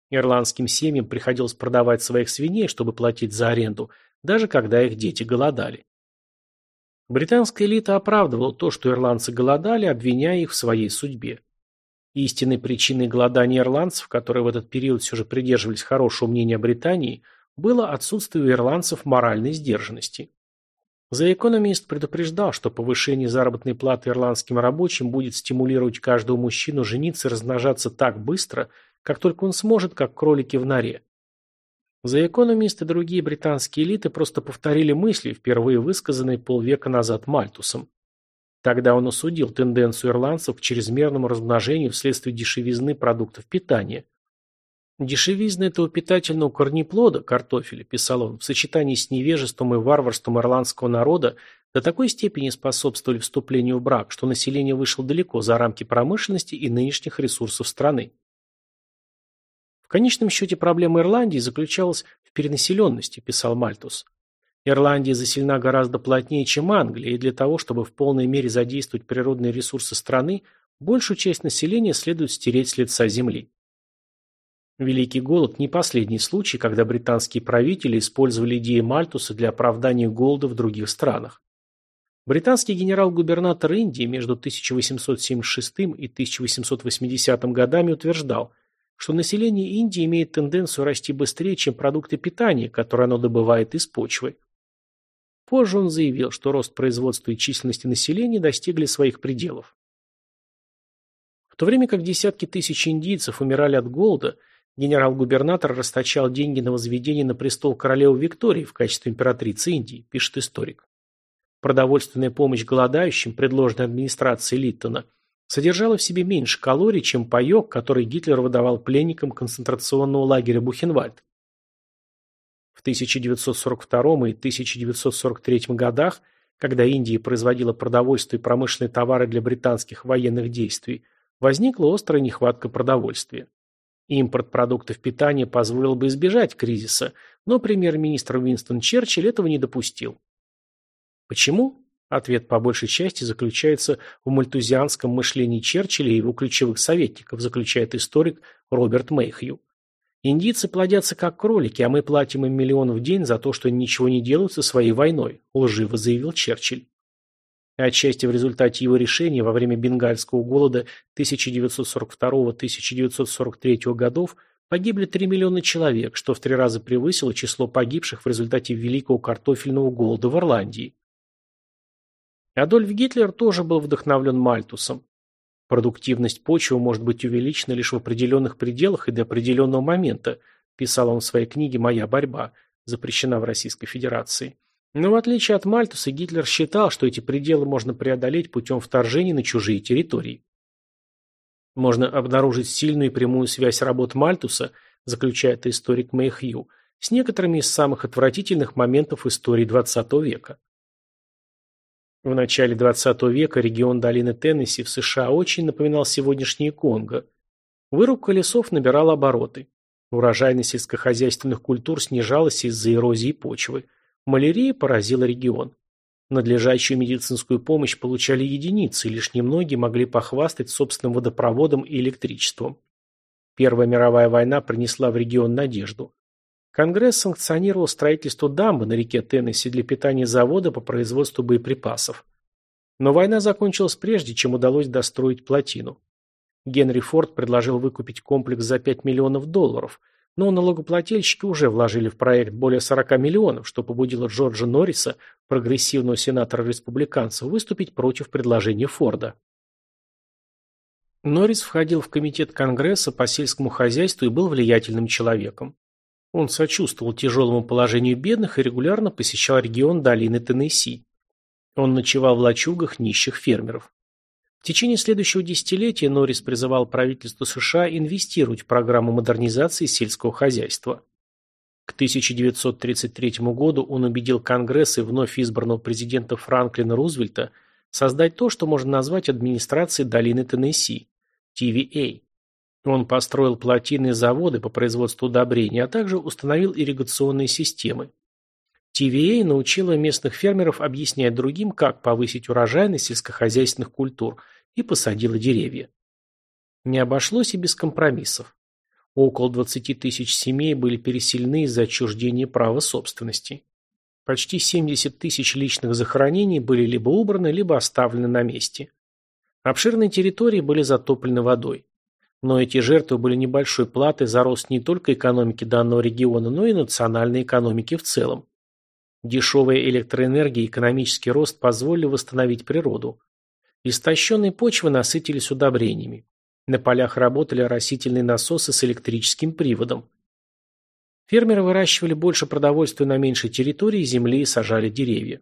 Ирландским семьям приходилось продавать своих свиней, чтобы платить за аренду, даже когда их дети голодали. Британская элита оправдывала то, что ирландцы голодали, обвиняя их в своей судьбе. Истинной причиной голодания ирландцев, которые в этот период все же придерживались хорошего мнения о Британии – было отсутствие у ирландцев моральной сдержанности. The Economist предупреждал, что повышение заработной платы ирландским рабочим будет стимулировать каждого мужчину жениться и размножаться так быстро, как только он сможет, как кролики в норе. The Economist и другие британские элиты просто повторили мысли, впервые высказанные полвека назад Мальтусом. Тогда он осудил тенденцию ирландцев к чрезмерному размножению вследствие дешевизны продуктов питания. «Дешевизна этого питательного корнеплода, картофеля», писал он, в сочетании с невежеством и варварством ирландского народа до такой степени способствовали вступлению в брак, что население вышло далеко за рамки промышленности и нынешних ресурсов страны. В конечном счете проблема Ирландии заключалась в перенаселенности, писал Мальтус. Ирландия заселена гораздо плотнее, чем Англия, и для того, чтобы в полной мере задействовать природные ресурсы страны, большую часть населения следует стереть с лица земли. Великий голод – не последний случай, когда британские правители использовали идеи Мальтуса для оправдания голода в других странах. Британский генерал-губернатор Индии между 1876 и 1880 годами утверждал, что население Индии имеет тенденцию расти быстрее, чем продукты питания, которые оно добывает из почвы. Позже он заявил, что рост производства и численности населения достигли своих пределов. В то время как десятки тысяч индийцев умирали от голода, генерал-губернатор расточал деньги на возведение на престол королевы Виктории в качестве императрицы Индии, пишет историк. Продовольственная помощь голодающим, предложенная администрацией Литтона, содержала в себе меньше калорий, чем паек, который Гитлер выдавал пленникам концентрационного лагеря Бухенвальд. В 1942 и 1943 годах, когда Индия производила продовольствие и промышленные товары для британских военных действий, возникла острая нехватка продовольствия. Импорт продуктов питания позволил бы избежать кризиса, но премьер-министр Уинстон Черчилль этого не допустил. Почему? Ответ по большей части заключается в мальтузианском мышлении Черчилля и его ключевых советников, заключает историк Роберт Мейхью. Индийцы плодятся как кролики, а мы платим им миллион в день за то, что они ничего не делают со своей войной, лживо заявил Черчилль. Отчасти в результате его решения во время бенгальского голода 1942-1943 годов погибли 3 миллиона человек, что в три раза превысило число погибших в результате Великого картофельного голода в Ирландии. Адольф Гитлер тоже был вдохновлен Мальтусом. Продуктивность почвы может быть увеличена лишь в определенных пределах и до определенного момента, писал он в своей книге «Моя борьба», запрещена в Российской Федерации. Но в отличие от Мальтуса, Гитлер считал, что эти пределы можно преодолеть путем вторжения на чужие территории. Можно обнаружить сильную и прямую связь работ Мальтуса, заключает историк Мэйхью, с некоторыми из самых отвратительных моментов истории XX века. В начале 20 века регион долины Теннесси в США очень напоминал сегодняшний Конго. Вырубка лесов набирала обороты. Урожайность сельскохозяйственных культур снижалась из-за эрозии почвы. Малярия поразила регион. Надлежащую медицинскую помощь получали единицы, лишь немногие могли похвастать собственным водопроводом и электричеством. Первая мировая война принесла в регион надежду. Конгресс санкционировал строительство дамбы на реке Теннесси для питания завода по производству боеприпасов. Но война закончилась прежде, чем удалось достроить плотину. Генри Форд предложил выкупить комплекс за 5 миллионов долларов, но налогоплательщики уже вложили в проект более 40 миллионов, что побудило Джорджа Норриса, прогрессивного сенатора-республиканцев, выступить против предложения Форда. Норрис входил в комитет Конгресса по сельскому хозяйству и был влиятельным человеком. Он сочувствовал тяжелому положению бедных и регулярно посещал регион долины Теннесси. Он ночевал в лачугах нищих фермеров. В течение следующего десятилетия Норрис призывал правительство США инвестировать в программу модернизации сельского хозяйства. К 1933 году он убедил Конгресс и вновь избранного президента Франклина Рузвельта создать то, что можно назвать администрацией долины Теннесси – TVA. Он построил плотины и заводы по производству удобрений, а также установил ирригационные системы. TVA научила местных фермеров объяснять другим, как повысить урожайность сельскохозяйственных культур, и посадила деревья. Не обошлось и без компромиссов. Около 20 тысяч семей были переселены из-за отчуждения права собственности. Почти 70 тысяч личных захоронений были либо убраны, либо оставлены на месте. Обширные территории были затоплены водой. Но эти жертвы были небольшой платой за рост не только экономики данного региона, но и национальной экономики в целом. Дешевая электроэнергия и экономический рост позволили восстановить природу. Истощенные почвы насытились удобрениями. На полях работали растительные насосы с электрическим приводом. Фермеры выращивали больше продовольствия на меньшей территории земли и сажали деревья.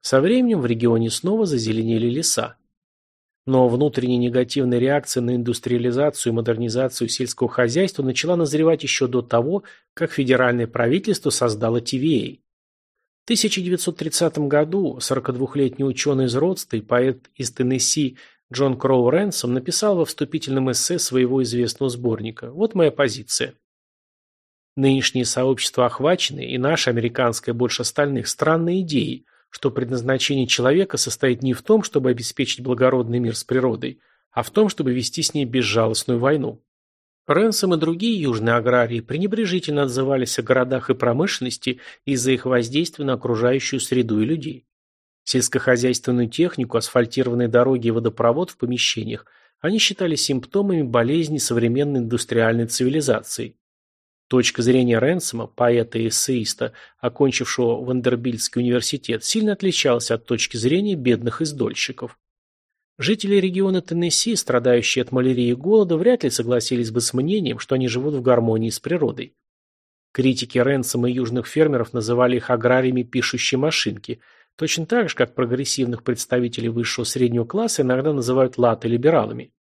Со временем в регионе снова зазеленели леса. Но внутренняя негативная реакция на индустриализацию и модернизацию сельского хозяйства начала назревать еще до того, как федеральное правительство создало TVA. В 1930 году 42-летний ученый из Родста и поэт из Теннесси Джон Кроу Ренсом написал во вступительном эссе своего известного сборника «Вот моя позиция». Нынешние сообщества охвачены, и наша американская больше остальных, странной идеей, что предназначение человека состоит не в том, чтобы обеспечить благородный мир с природой, а в том, чтобы вести с ней безжалостную войну. Ренсом и другие южные аграрии пренебрежительно отзывались о городах и промышленности из-за их воздействия на окружающую среду и людей. Сельскохозяйственную технику, асфальтированные дороги и водопровод в помещениях они считали симптомами болезни современной индустриальной цивилизации. Точка зрения Ренсома, поэта и эссеиста, окончившего Вандербильтский университет, сильно отличалась от точки зрения бедных издольщиков. Жители региона Теннесси, страдающие от малярии и голода, вряд ли согласились бы с мнением, что они живут в гармонии с природой. Критики Ренсома и южных фермеров называли их аграриями пишущей машинки, точно так же, как прогрессивных представителей высшего среднего класса иногда называют латы-либералами.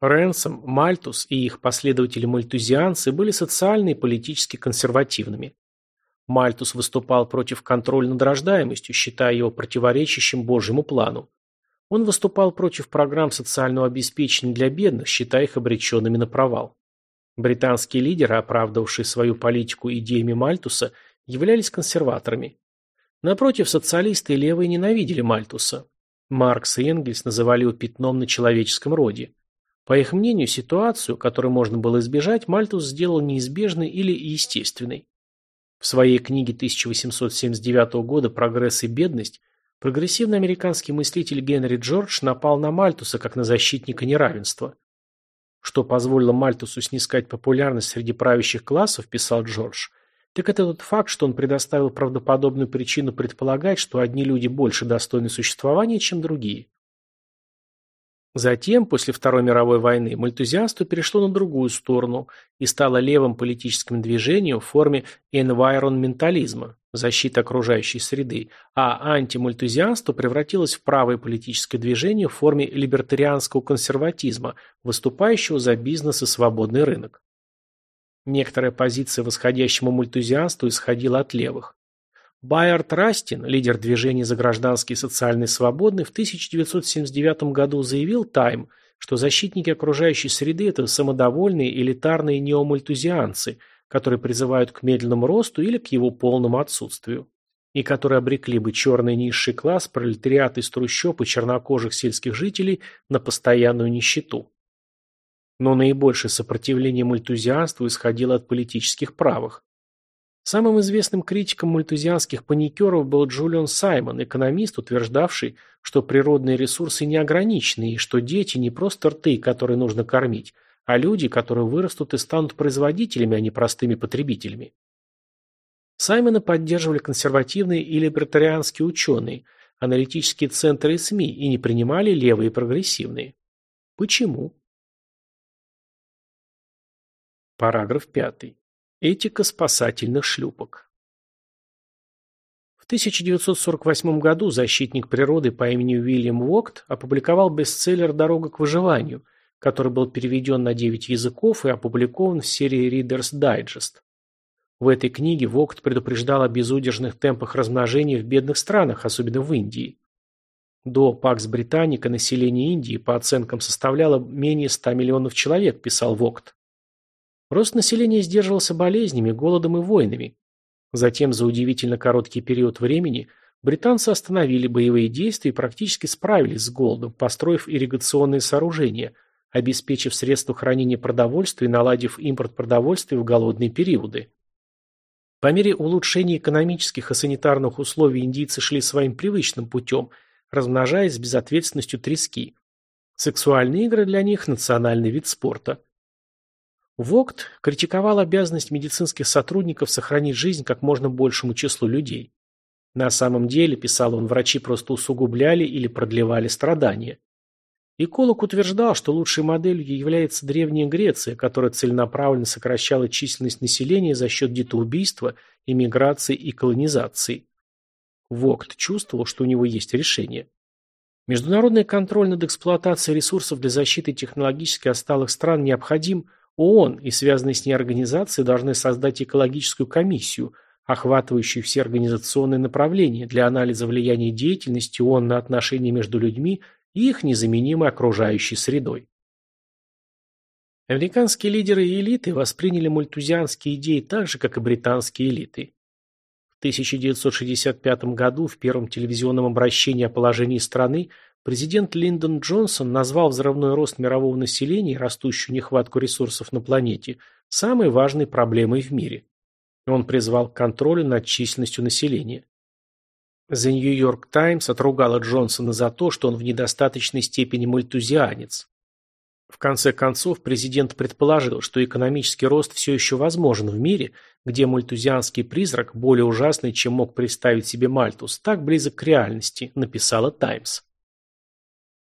Ренсом, Мальтус и их последователи-мальтузианцы были социально и политически консервативными. Мальтус выступал против контроля над рождаемостью, считая его противоречащим Божьему плану. Он выступал против программ социального обеспечения для бедных, считая их обреченными на провал. Британские лидеры, оправдывавшие свою политику идеями Мальтуса, являлись консерваторами. Напротив, социалисты и левые ненавидели Мальтуса. Маркс и Энгельс называли его пятном на человеческом роде. По их мнению, ситуацию, которую можно было избежать, Мальтус сделал неизбежной или естественной. В своей книге 1879 года «Прогресс и бедность» прогрессивный американский мыслитель Генри Джордж напал на Мальтуса как на защитника неравенства. Что позволило Мальтусу снискать популярность среди правящих классов, писал Джордж, так это тот факт, что он предоставил правдоподобную причину предполагать, что одни люди больше достойны существования, чем другие. Затем, после Второй мировой войны, мальтузианство перешло на другую сторону и стало левым политическим движением в форме энвайронментализма – защиты окружающей среды, а антимальтузианство превратилось в правое политическое движение в форме либертарианского консерватизма, выступающего за бизнес и свободный рынок. Некоторая позиция восходящему мальтузианству исходила от левых. Байерт Растин, лидер движения за гражданские и социальные свободы, в 1979 году заявил «Тайм», что защитники окружающей среды – это самодовольные элитарные неомальтузианцы, которые призывают к медленному росту или к его полному отсутствию, и которые обрекли бы черный низший класс, пролетариат из трущоб и чернокожих сельских жителей на постоянную нищету. Но наибольшее сопротивление мальтузианству исходило от политических правых. Самым известным критиком мальтузианских паникеров был Джулиан Саймон, экономист, утверждавший, что природные ресурсы не ограничены и что дети не просто рты, которые нужно кормить, а люди, которые вырастут и станут производителями, а не простыми потребителями. Саймона поддерживали консервативные и либертарианские ученые, аналитические центры и СМИ и не принимали левые и прогрессивные. Почему? Параграф 5. Этика спасательных шлюпок. В 1948 году защитник природы по имени Уильям Уокт опубликовал бестселлер «Дорога к выживанию», который был переведен на 9 языков и опубликован в серии Reader's Digest. В этой книге Вогт предупреждал о безудержных темпах размножения в бедных странах, особенно в Индии. До Пакс Британика население Индии по оценкам составляло менее 100 миллионов человек, писал Вогт. Рост населения сдерживался болезнями, голодом и войнами. Затем, за удивительно короткий период времени, британцы остановили боевые действия и практически справились с голодом, построив ирригационные сооружения, обеспечив средства хранения продовольствия и наладив импорт продовольствия в голодные периоды. По мере улучшения экономических и санитарных условий индийцы шли своим привычным путем, размножаясь с безответственностью трески. Сексуальные игры для них – национальный вид спорта. ВОКТ критиковал обязанность медицинских сотрудников сохранить жизнь как можно большему числу людей. На самом деле, писал он, врачи просто усугубляли или продлевали страдания. Эколог утверждал, что лучшей моделью является Древняя Греция, которая целенаправленно сокращала численность населения за счет детоубийства, иммиграции и колонизации. Вогт чувствовал, что у него есть решение. Международный контроль над эксплуатацией ресурсов для защиты технологически отсталых стран необходим, ООН и связанные с ней организации должны создать экологическую комиссию, охватывающую все организационные направления для анализа влияния деятельности ООН на отношения между людьми и их незаменимой окружающей средой. Американские лидеры и элиты восприняли мультузианские идеи так же, как и британские элиты. В 1965 году в первом телевизионном обращении о положении страны президент Линдон Джонсон назвал взрывной рост мирового населения и растущую нехватку ресурсов на планете самой важной проблемой в мире. Он призвал к контролю над численностью населения. The New York Times отругала Джонсона за то, что он в недостаточной степени мультузианец. В конце концов, президент предположил, что экономический рост все еще возможен в мире, где мультузианский призрак, более ужасный, чем мог представить себе Мальтус, так близок к реальности, написала «Таймс».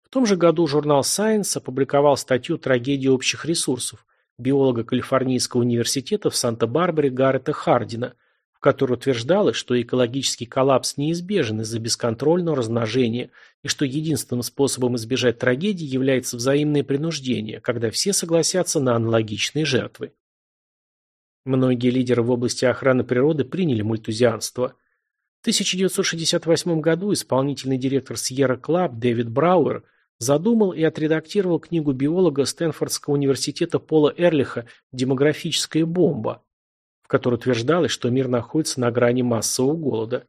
В том же году журнал Science опубликовал статью «Трагедия общих ресурсов» биолога Калифорнийского университета в Санта-Барбаре Гаррета Хардина, которой утверждалось, что экологический коллапс неизбежен из-за бесконтрольного размножения и что единственным способом избежать трагедии является взаимное принуждение, когда все согласятся на аналогичные жертвы. Многие лидеры в области охраны природы приняли мультузианство. В 1968 году исполнительный директор Sierra Club Дэвид Брауэр задумал и отредактировал книгу биолога Стэнфордского университета Пола Эрлиха «Демографическая бомба», которой утверждалось, что мир находится на грани массового голода.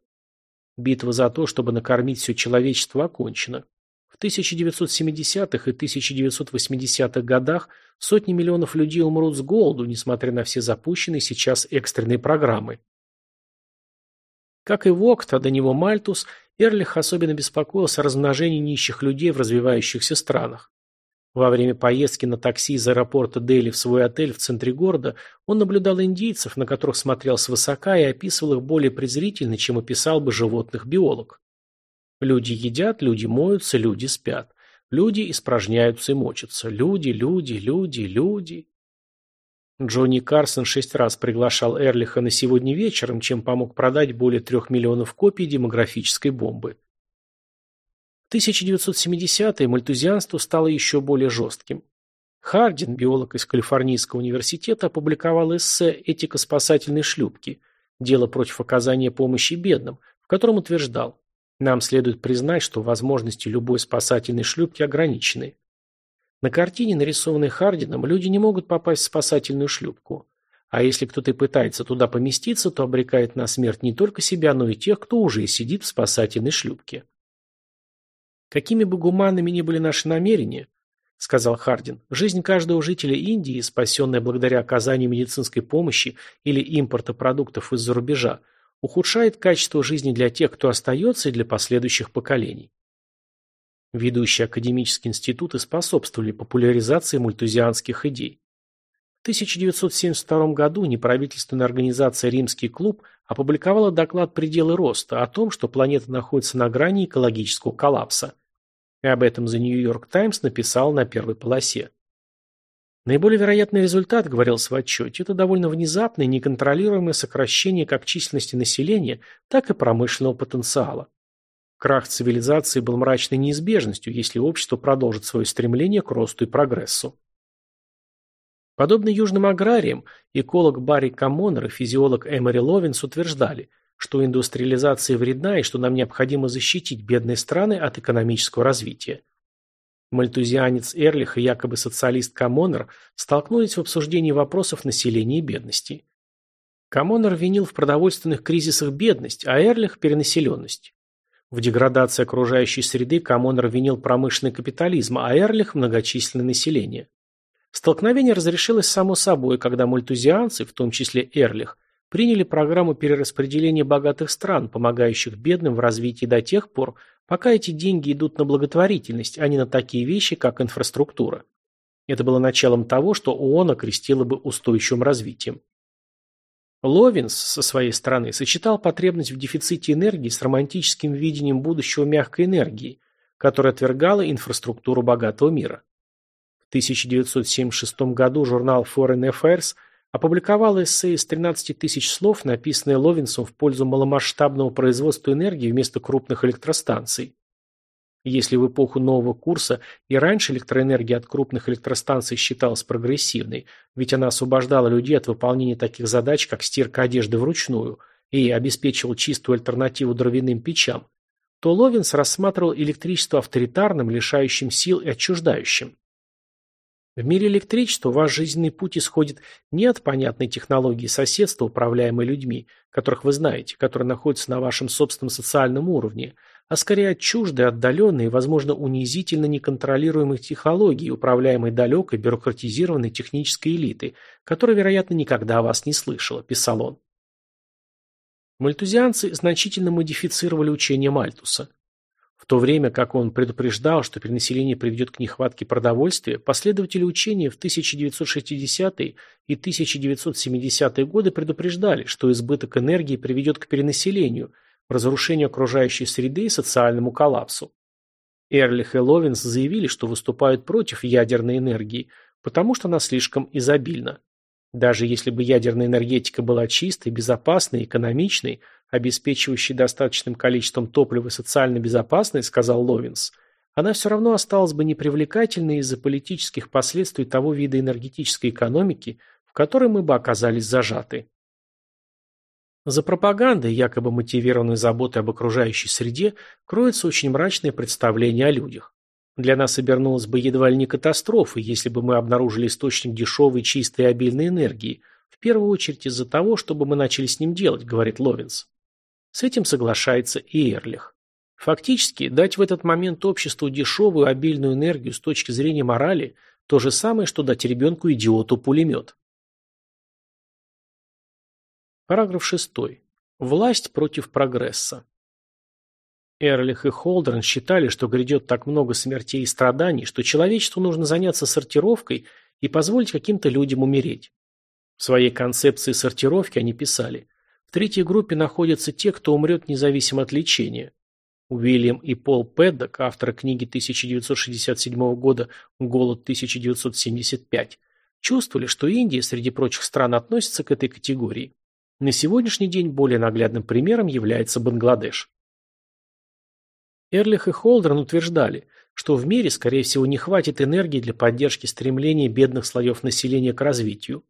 Битва за то, чтобы накормить все человечество, окончена. В 1970-х и 1980-х годах сотни миллионов людей умрут с голоду, несмотря на все запущенные сейчас экстренные программы. Как и Вогт, а до него Мальтус, Эрлих особенно беспокоился о размножении нищих людей в развивающихся странах. Во время поездки на такси из аэропорта Дели в свой отель в центре города он наблюдал индейцев, на которых смотрел свысока и описывал их более презрительно, чем описал бы животных биолог. Люди едят, люди моются, люди спят. Люди испражняются и мочатся. Люди, люди, люди, люди. Джонни Карсон шесть раз приглашал Эрлиха на сегодня вечером, чем помог продать более трех миллионов копий демографической бомбы. 1970-е мальтузианство стало еще более жестким. Хардин, биолог из Калифорнийского университета, опубликовал эссе «Этика спасательной шлюпки. Дело против оказания помощи бедным», в котором утверждал, нам следует признать, что возможности любой спасательной шлюпки ограничены. На картине, нарисованной Хардином, люди не могут попасть в спасательную шлюпку. А если кто-то пытается туда поместиться, то обрекает на смерть не только себя, но и тех, кто уже сидит в спасательной шлюпке. Какими бы гуманными ни были наши намерения, сказал Хардин, жизнь каждого жителя Индии, спасенная благодаря оказанию медицинской помощи или импорта продуктов из-за рубежа, ухудшает качество жизни для тех, кто остается, и для последующих поколений. Ведущие академические институты способствовали популяризации мультузианских идей. В 1972 году неправительственная организация «Римский клуб» опубликовала доклад «Пределы роста» о том, что планета находится на грани экологического коллапса. И об этом The New York Times написал на первой полосе. Наиболее вероятный результат, говорилось в отчете, это довольно внезапное, неконтролируемое сокращение как численности населения, так и промышленного потенциала. Крах цивилизации был мрачной неизбежностью, если общество продолжит свое стремление к росту и прогрессу. Подобно южным аграриям, эколог Барри Камонер и физиолог Эмори Ловинс утверждали – что индустриализация вредна и что нам необходимо защитить бедные страны от экономического развития. Мальтузианец Эрлих и якобы социалист Коммонер столкнулись в обсуждении вопросов населения и бедности. Коммонер винил в продовольственных кризисах бедность, а Эрлих – перенаселенность. В деградации окружающей среды Коммонер винил промышленный капитализм, а Эрлих – многочисленное население. Столкновение разрешилось само собой, когда мальтузианцы, в том числе Эрлих, приняли программу перераспределения богатых стран, помогающих бедным в развитии до тех пор, пока эти деньги идут на благотворительность, а не на такие вещи, как инфраструктура. Это было началом того, что ООН окрестила бы устойчивым развитием. Ловинс, со своей стороны, сочетал потребность в дефиците энергии с романтическим видением будущего мягкой энергии, которая отвергала инфраструктуру богатого мира. В 1976 году журнал Foreign Affairs – опубликовала эссе из 13 тысяч слов, написанное Ловинсом в пользу маломасштабного производства энергии вместо крупных электростанций. Если в эпоху нового курса и раньше электроэнергия от крупных электростанций считалась прогрессивной, ведь она освобождала людей от выполнения таких задач, как стирка одежды вручную, и обеспечивала чистую альтернативу дровяным печам, то Ловинс рассматривал электричество авторитарным, лишающим сил и отчуждающим. В мире электричества ваш жизненный путь исходит не от понятной технологии соседства, управляемой людьми, которых вы знаете, которые находятся на вашем собственном социальном уровне, а скорее от чуждой, отдаленной и, возможно, унизительно неконтролируемой технологии, управляемой далекой, бюрократизированной технической элитой, которая, вероятно, никогда о вас не слышала, писал он. Мальтузианцы значительно модифицировали учение Мальтуса. В то время как он предупреждал, что перенаселение приведет к нехватке продовольствия, последователи учения в 1960-е и 1970-е годы предупреждали, что избыток энергии приведет к перенаселению, разрушению окружающей среды и социальному коллапсу. Эрлих и Ловинс заявили, что выступают против ядерной энергии, потому что она слишком изобильна. Даже если бы ядерная энергетика была чистой, безопасной, экономичной, обеспечивающей достаточным количеством топлива социально безопасной, сказал Ловинс, она все равно осталась бы непривлекательной из-за политических последствий того вида энергетической экономики, в которой мы бы оказались зажаты. За пропагандой, якобы мотивированной заботой об окружающей среде, кроется очень мрачное представление о людях. Для нас обернулась бы едва ли не катастрофой, если бы мы обнаружили источник дешевой, чистой и обильной энергии, в первую очередь из-за того, чтобы мы начали с ним делать, говорит Ловинс. С этим соглашается и Эрлих. Фактически, дать в этот момент обществу дешевую, обильную энергию с точки зрения морали – то же самое, что дать ребенку-идиоту пулемет. Параграф 6. Власть против прогресса. Эрлих и Холдерн считали, что грядет так много смертей и страданий, что человечеству нужно заняться сортировкой и позволить каким-то людям умереть. В своей концепции сортировки они писали «В третьей группе находятся те, кто умрет независимо от лечения». Уильям и Пол Пэддок, авторы книги 1967 года «Голод 1975», чувствовали, что Индия среди прочих стран относится к этой категории. На сегодняшний день более наглядным примером является Бангладеш. Эрлих и Холдерн утверждали, что в мире, скорее всего, не хватит энергии для поддержки стремления бедных слоев населения к развитию.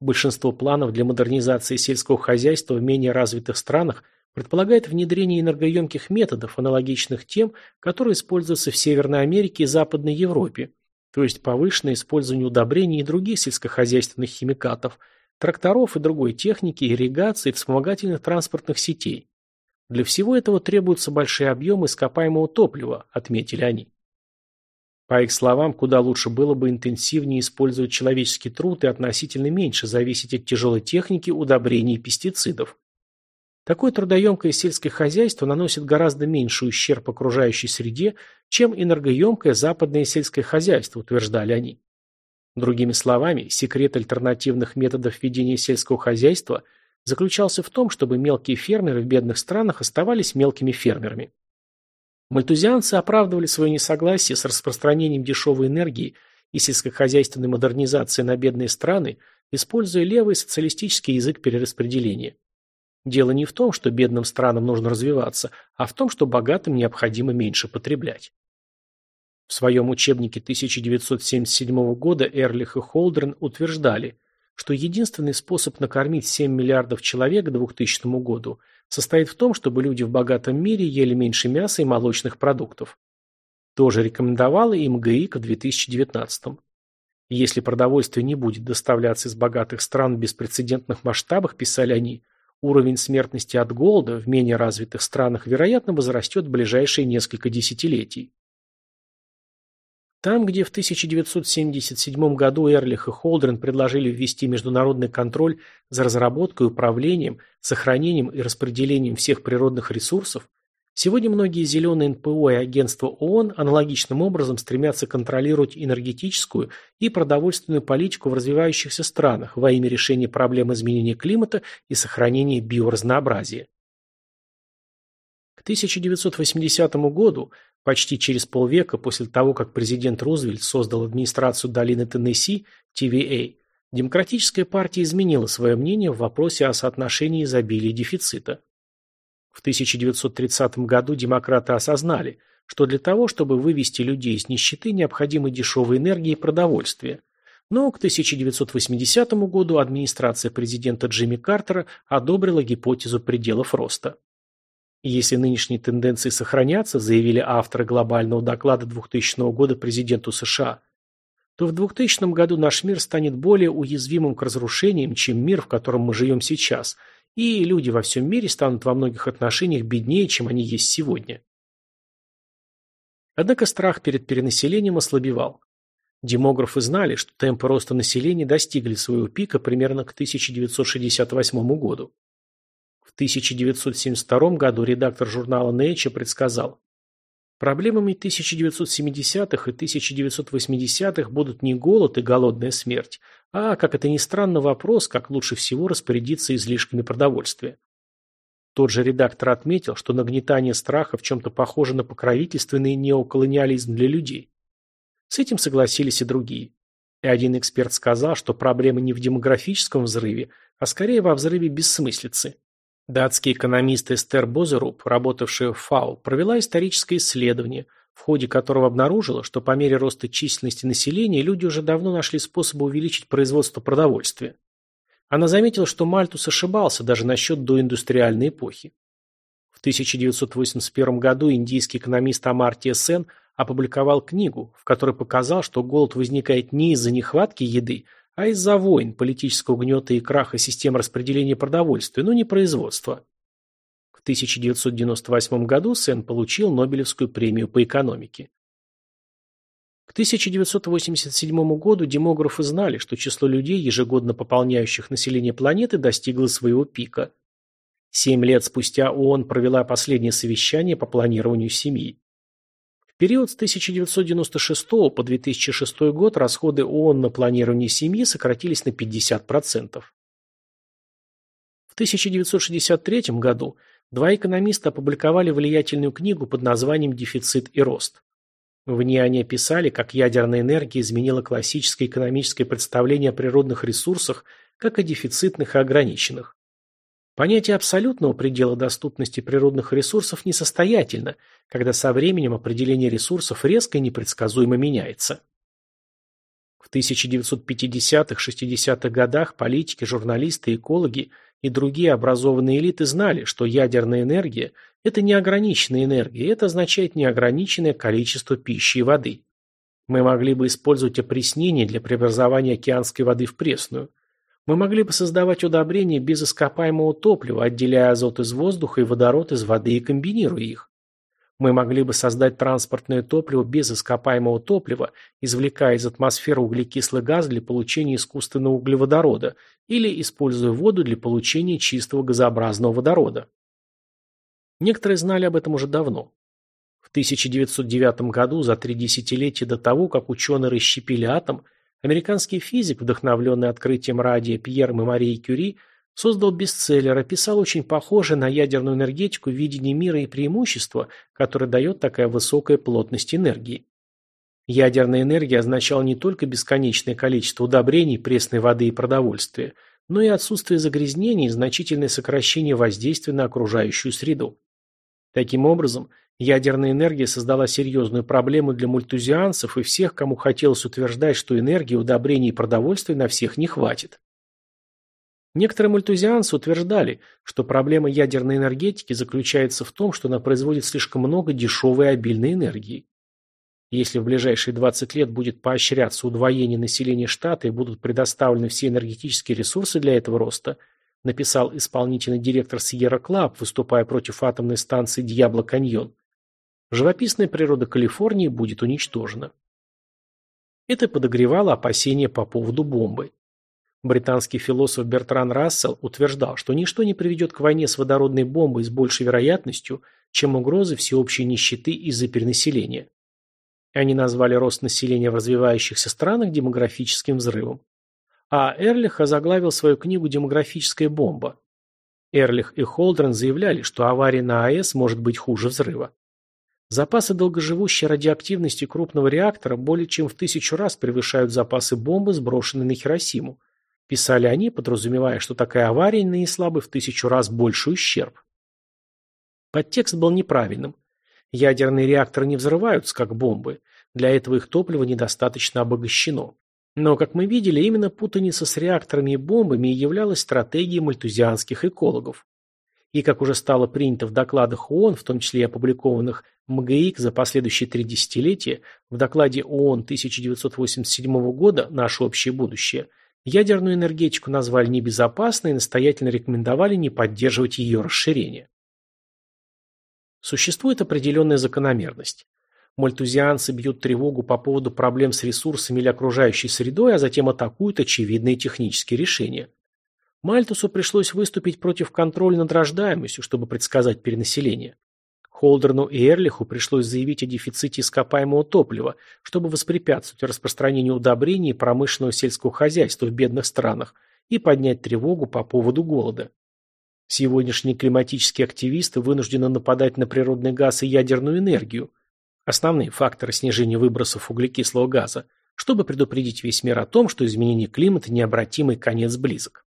Большинство планов для модернизации сельского хозяйства в менее развитых странах предполагает внедрение энергоемких методов, аналогичных тем, которые используются в Северной Америке и Западной Европе, то есть повышенное использование удобрений и других сельскохозяйственных химикатов, тракторов и другой техники, ирригации и вспомогательных транспортных сетей. Для всего этого требуются большие объемы ископаемого топлива, отметили они. По их словам, куда лучше было бы интенсивнее использовать человеческий труд и относительно меньше зависеть от тяжелой техники, удобрений и пестицидов. Такое трудоемкое сельское хозяйство наносит гораздо меньший ущерб окружающей среде, чем энергоемкое западное сельское хозяйство, утверждали они. Другими словами, секрет альтернативных методов ведения сельского хозяйства – заключался в том, чтобы мелкие фермеры в бедных странах оставались мелкими фермерами. Мальтузианцы оправдывали свое несогласие с распространением дешевой энергии и сельскохозяйственной модернизации на бедные страны, используя левый социалистический язык перераспределения. Дело не в том, что бедным странам нужно развиваться, а в том, что богатым необходимо меньше потреблять. В своем учебнике 1977 года Эрлих и Холдерн утверждали, что единственный способ накормить 7 миллиардов человек к 2000 году состоит в том, чтобы люди в богатом мире ели меньше мяса и молочных продуктов. Тоже рекомендовала им ГИК в 2019. Если продовольствие не будет доставляться из богатых стран в беспрецедентных масштабах, писали они, уровень смертности от голода в менее развитых странах, вероятно, возрастет в ближайшие несколько десятилетий. Там, где в 1977 году Эрлих и Холдерн предложили ввести международный контроль за разработкой, управлением, сохранением и распределением всех природных ресурсов, сегодня многие зеленые НПО и агентства ООН аналогичным образом стремятся контролировать энергетическую и продовольственную политику в развивающихся странах во имя решения проблем изменения климата и сохранения биоразнообразия. К 1980 году Почти через полвека после того, как президент Рузвельт создал администрацию долины Теннесси, TVA, Демократическая партия изменила свое мнение в вопросе о соотношении изобилия и дефицита. В 1930 году демократы осознали, что для того, чтобы вывести людей из нищеты, необходимы дешевая энергия и продовольствие. Но к 1980 году администрация президента Джимми Картера одобрила гипотезу пределов роста. Если нынешние тенденции сохранятся, заявили авторы глобального доклада 2000 года президенту США, то в 2000 году наш мир станет более уязвимым к разрушениям, чем мир, в котором мы живем сейчас, и люди во всем мире станут во многих отношениях беднее, чем они есть сегодня. Однако страх перед перенаселением ослабевал. Демографы знали, что темпы роста населения достигли своего пика примерно к 1968 году. В 1972 году редактор журнала Nature предсказал, проблемами 1970-х и 1980-х будут не голод и голодная смерть, а, как это ни странно, вопрос, как лучше всего распорядиться излишками продовольствия. Тот же редактор отметил, что нагнетание страха в чем-то похоже на покровительственный неоколониализм для людей. С этим согласились и другие. И один эксперт сказал, что проблема не в демографическом взрыве, а скорее во взрыве бессмыслицы. Датский экономист Эстер Бозеруп, работавшая в ФАО, провела историческое исследование, в ходе которого обнаружила, что по мере роста численности населения люди уже давно нашли способы увеличить производство продовольствия. Она заметила, что Мальтус ошибался даже насчет доиндустриальной эпохи. В 1981 году индийский экономист Амартия Сен опубликовал книгу, в которой показал, что голод возникает не из-за нехватки еды, а из-за войн, политического гнета и краха систем распределения продовольствия, но не производства. В 1998 году Сен получил Нобелевскую премию по экономике. К 1987 году демографы знали, что число людей, ежегодно пополняющих население планеты, достигло своего пика. Семь лет спустя ООН провела последнее совещание по планированию семьи. Период с 1996 по 2006 год расходы ООН на планирование семьи сократились на 50%. В 1963 году два экономиста опубликовали влиятельную книгу под названием «Дефицит и рост». В ней они описали, как ядерная энергия изменила классическое экономическое представление о природных ресурсах как о дефицитных и ограниченных. Понятие абсолютного предела доступности природных ресурсов несостоятельно, когда со временем определение ресурсов резко и непредсказуемо меняется. В 1950-60-х годах политики, журналисты, экологи и другие образованные элиты знали, что ядерная энергия – это неограниченная энергия, это означает неограниченное количество пищи и воды. Мы могли бы использовать опреснение для преобразования океанской воды в пресную. Мы могли бы создавать удобрения без ископаемого топлива, отделяя азот из воздуха и водород из воды и комбинируя их. Мы могли бы создать транспортное топливо без ископаемого топлива, извлекая из атмосферы углекислый газ для получения искусственного углеводорода или используя воду для получения чистого газообразного водорода. Некоторые знали об этом уже давно. В 1909 году, за три десятилетия до того, как ученые расщепили атом, американский физик, вдохновленный открытием радия Пьером и Марией Кюри, Создал бестселлер, описал очень похожее на ядерную энергетику видение мира и преимущества, которое дает такая высокая плотность энергии. Ядерная энергия означала не только бесконечное количество удобрений, пресной воды и продовольствия, но и отсутствие загрязнений и значительное сокращение воздействия на окружающую среду. Таким образом, ядерная энергия создала серьезную проблему для мультузианцев и всех, кому хотелось утверждать, что энергии, удобрений и продовольствия на всех не хватит. Некоторые мультузианцы утверждали, что проблема ядерной энергетики заключается в том, что она производит слишком много дешевой и обильной энергии. Если в ближайшие 20 лет будет поощряться удвоение населения штата и будут предоставлены все энергетические ресурсы для этого роста, написал исполнительный директор Sierra Club, выступая против атомной станции Дьябло-Каньон, живописная природа Калифорнии будет уничтожена. Это подогревало опасения по поводу бомбы. Британский философ Бертран Рассел утверждал, что ничто не приведет к войне с водородной бомбой с большей вероятностью, чем угрозы всеобщей нищеты из-за перенаселения. Они назвали рост населения в развивающихся странах демографическим взрывом. А Эрлих озаглавил свою книгу «Демографическая бомба». Эрлих и Холдрен заявляли, что авария на АЭС может быть хуже взрыва. Запасы долгоживущей радиоактивности крупного реактора более чем в тысячу раз превышают запасы бомбы, сброшенной на Хиросиму – Писали они, подразумевая, что такая авария нанесла бы в тысячу раз больший ущерб. Подтекст был неправильным. Ядерные реакторы не взрываются, как бомбы. Для этого их топливо недостаточно обогащено. Но, как мы видели, именно путаница с реакторами и бомбами и являлась стратегией мальтузианских экологов. И, как уже стало принято в докладах ООН, в том числе опубликованных МГИК за последующие три десятилетия, в докладе ООН 1987 года «Наше общее будущее», ядерную энергетику назвали небезопасной и настоятельно рекомендовали не поддерживать ее расширение. Существует определенная закономерность. Мальтузианцы бьют тревогу по поводу проблем с ресурсами или окружающей средой, а затем атакуют очевидные технические решения. Мальтусу пришлось выступить против контроля над рождаемостью, чтобы предсказать перенаселение. Холдерну и Эрлиху пришлось заявить о дефиците ископаемого топлива, чтобы воспрепятствовать распространению удобрений промышленного сельского хозяйства в бедных странах и поднять тревогу по поводу голода. Сегодняшние климатические активисты вынуждены нападать на природный газ и ядерную энергию, основные факторы снижения выбросов углекислого газа, чтобы предупредить весь мир о том, что изменение климата необратимый конец близок.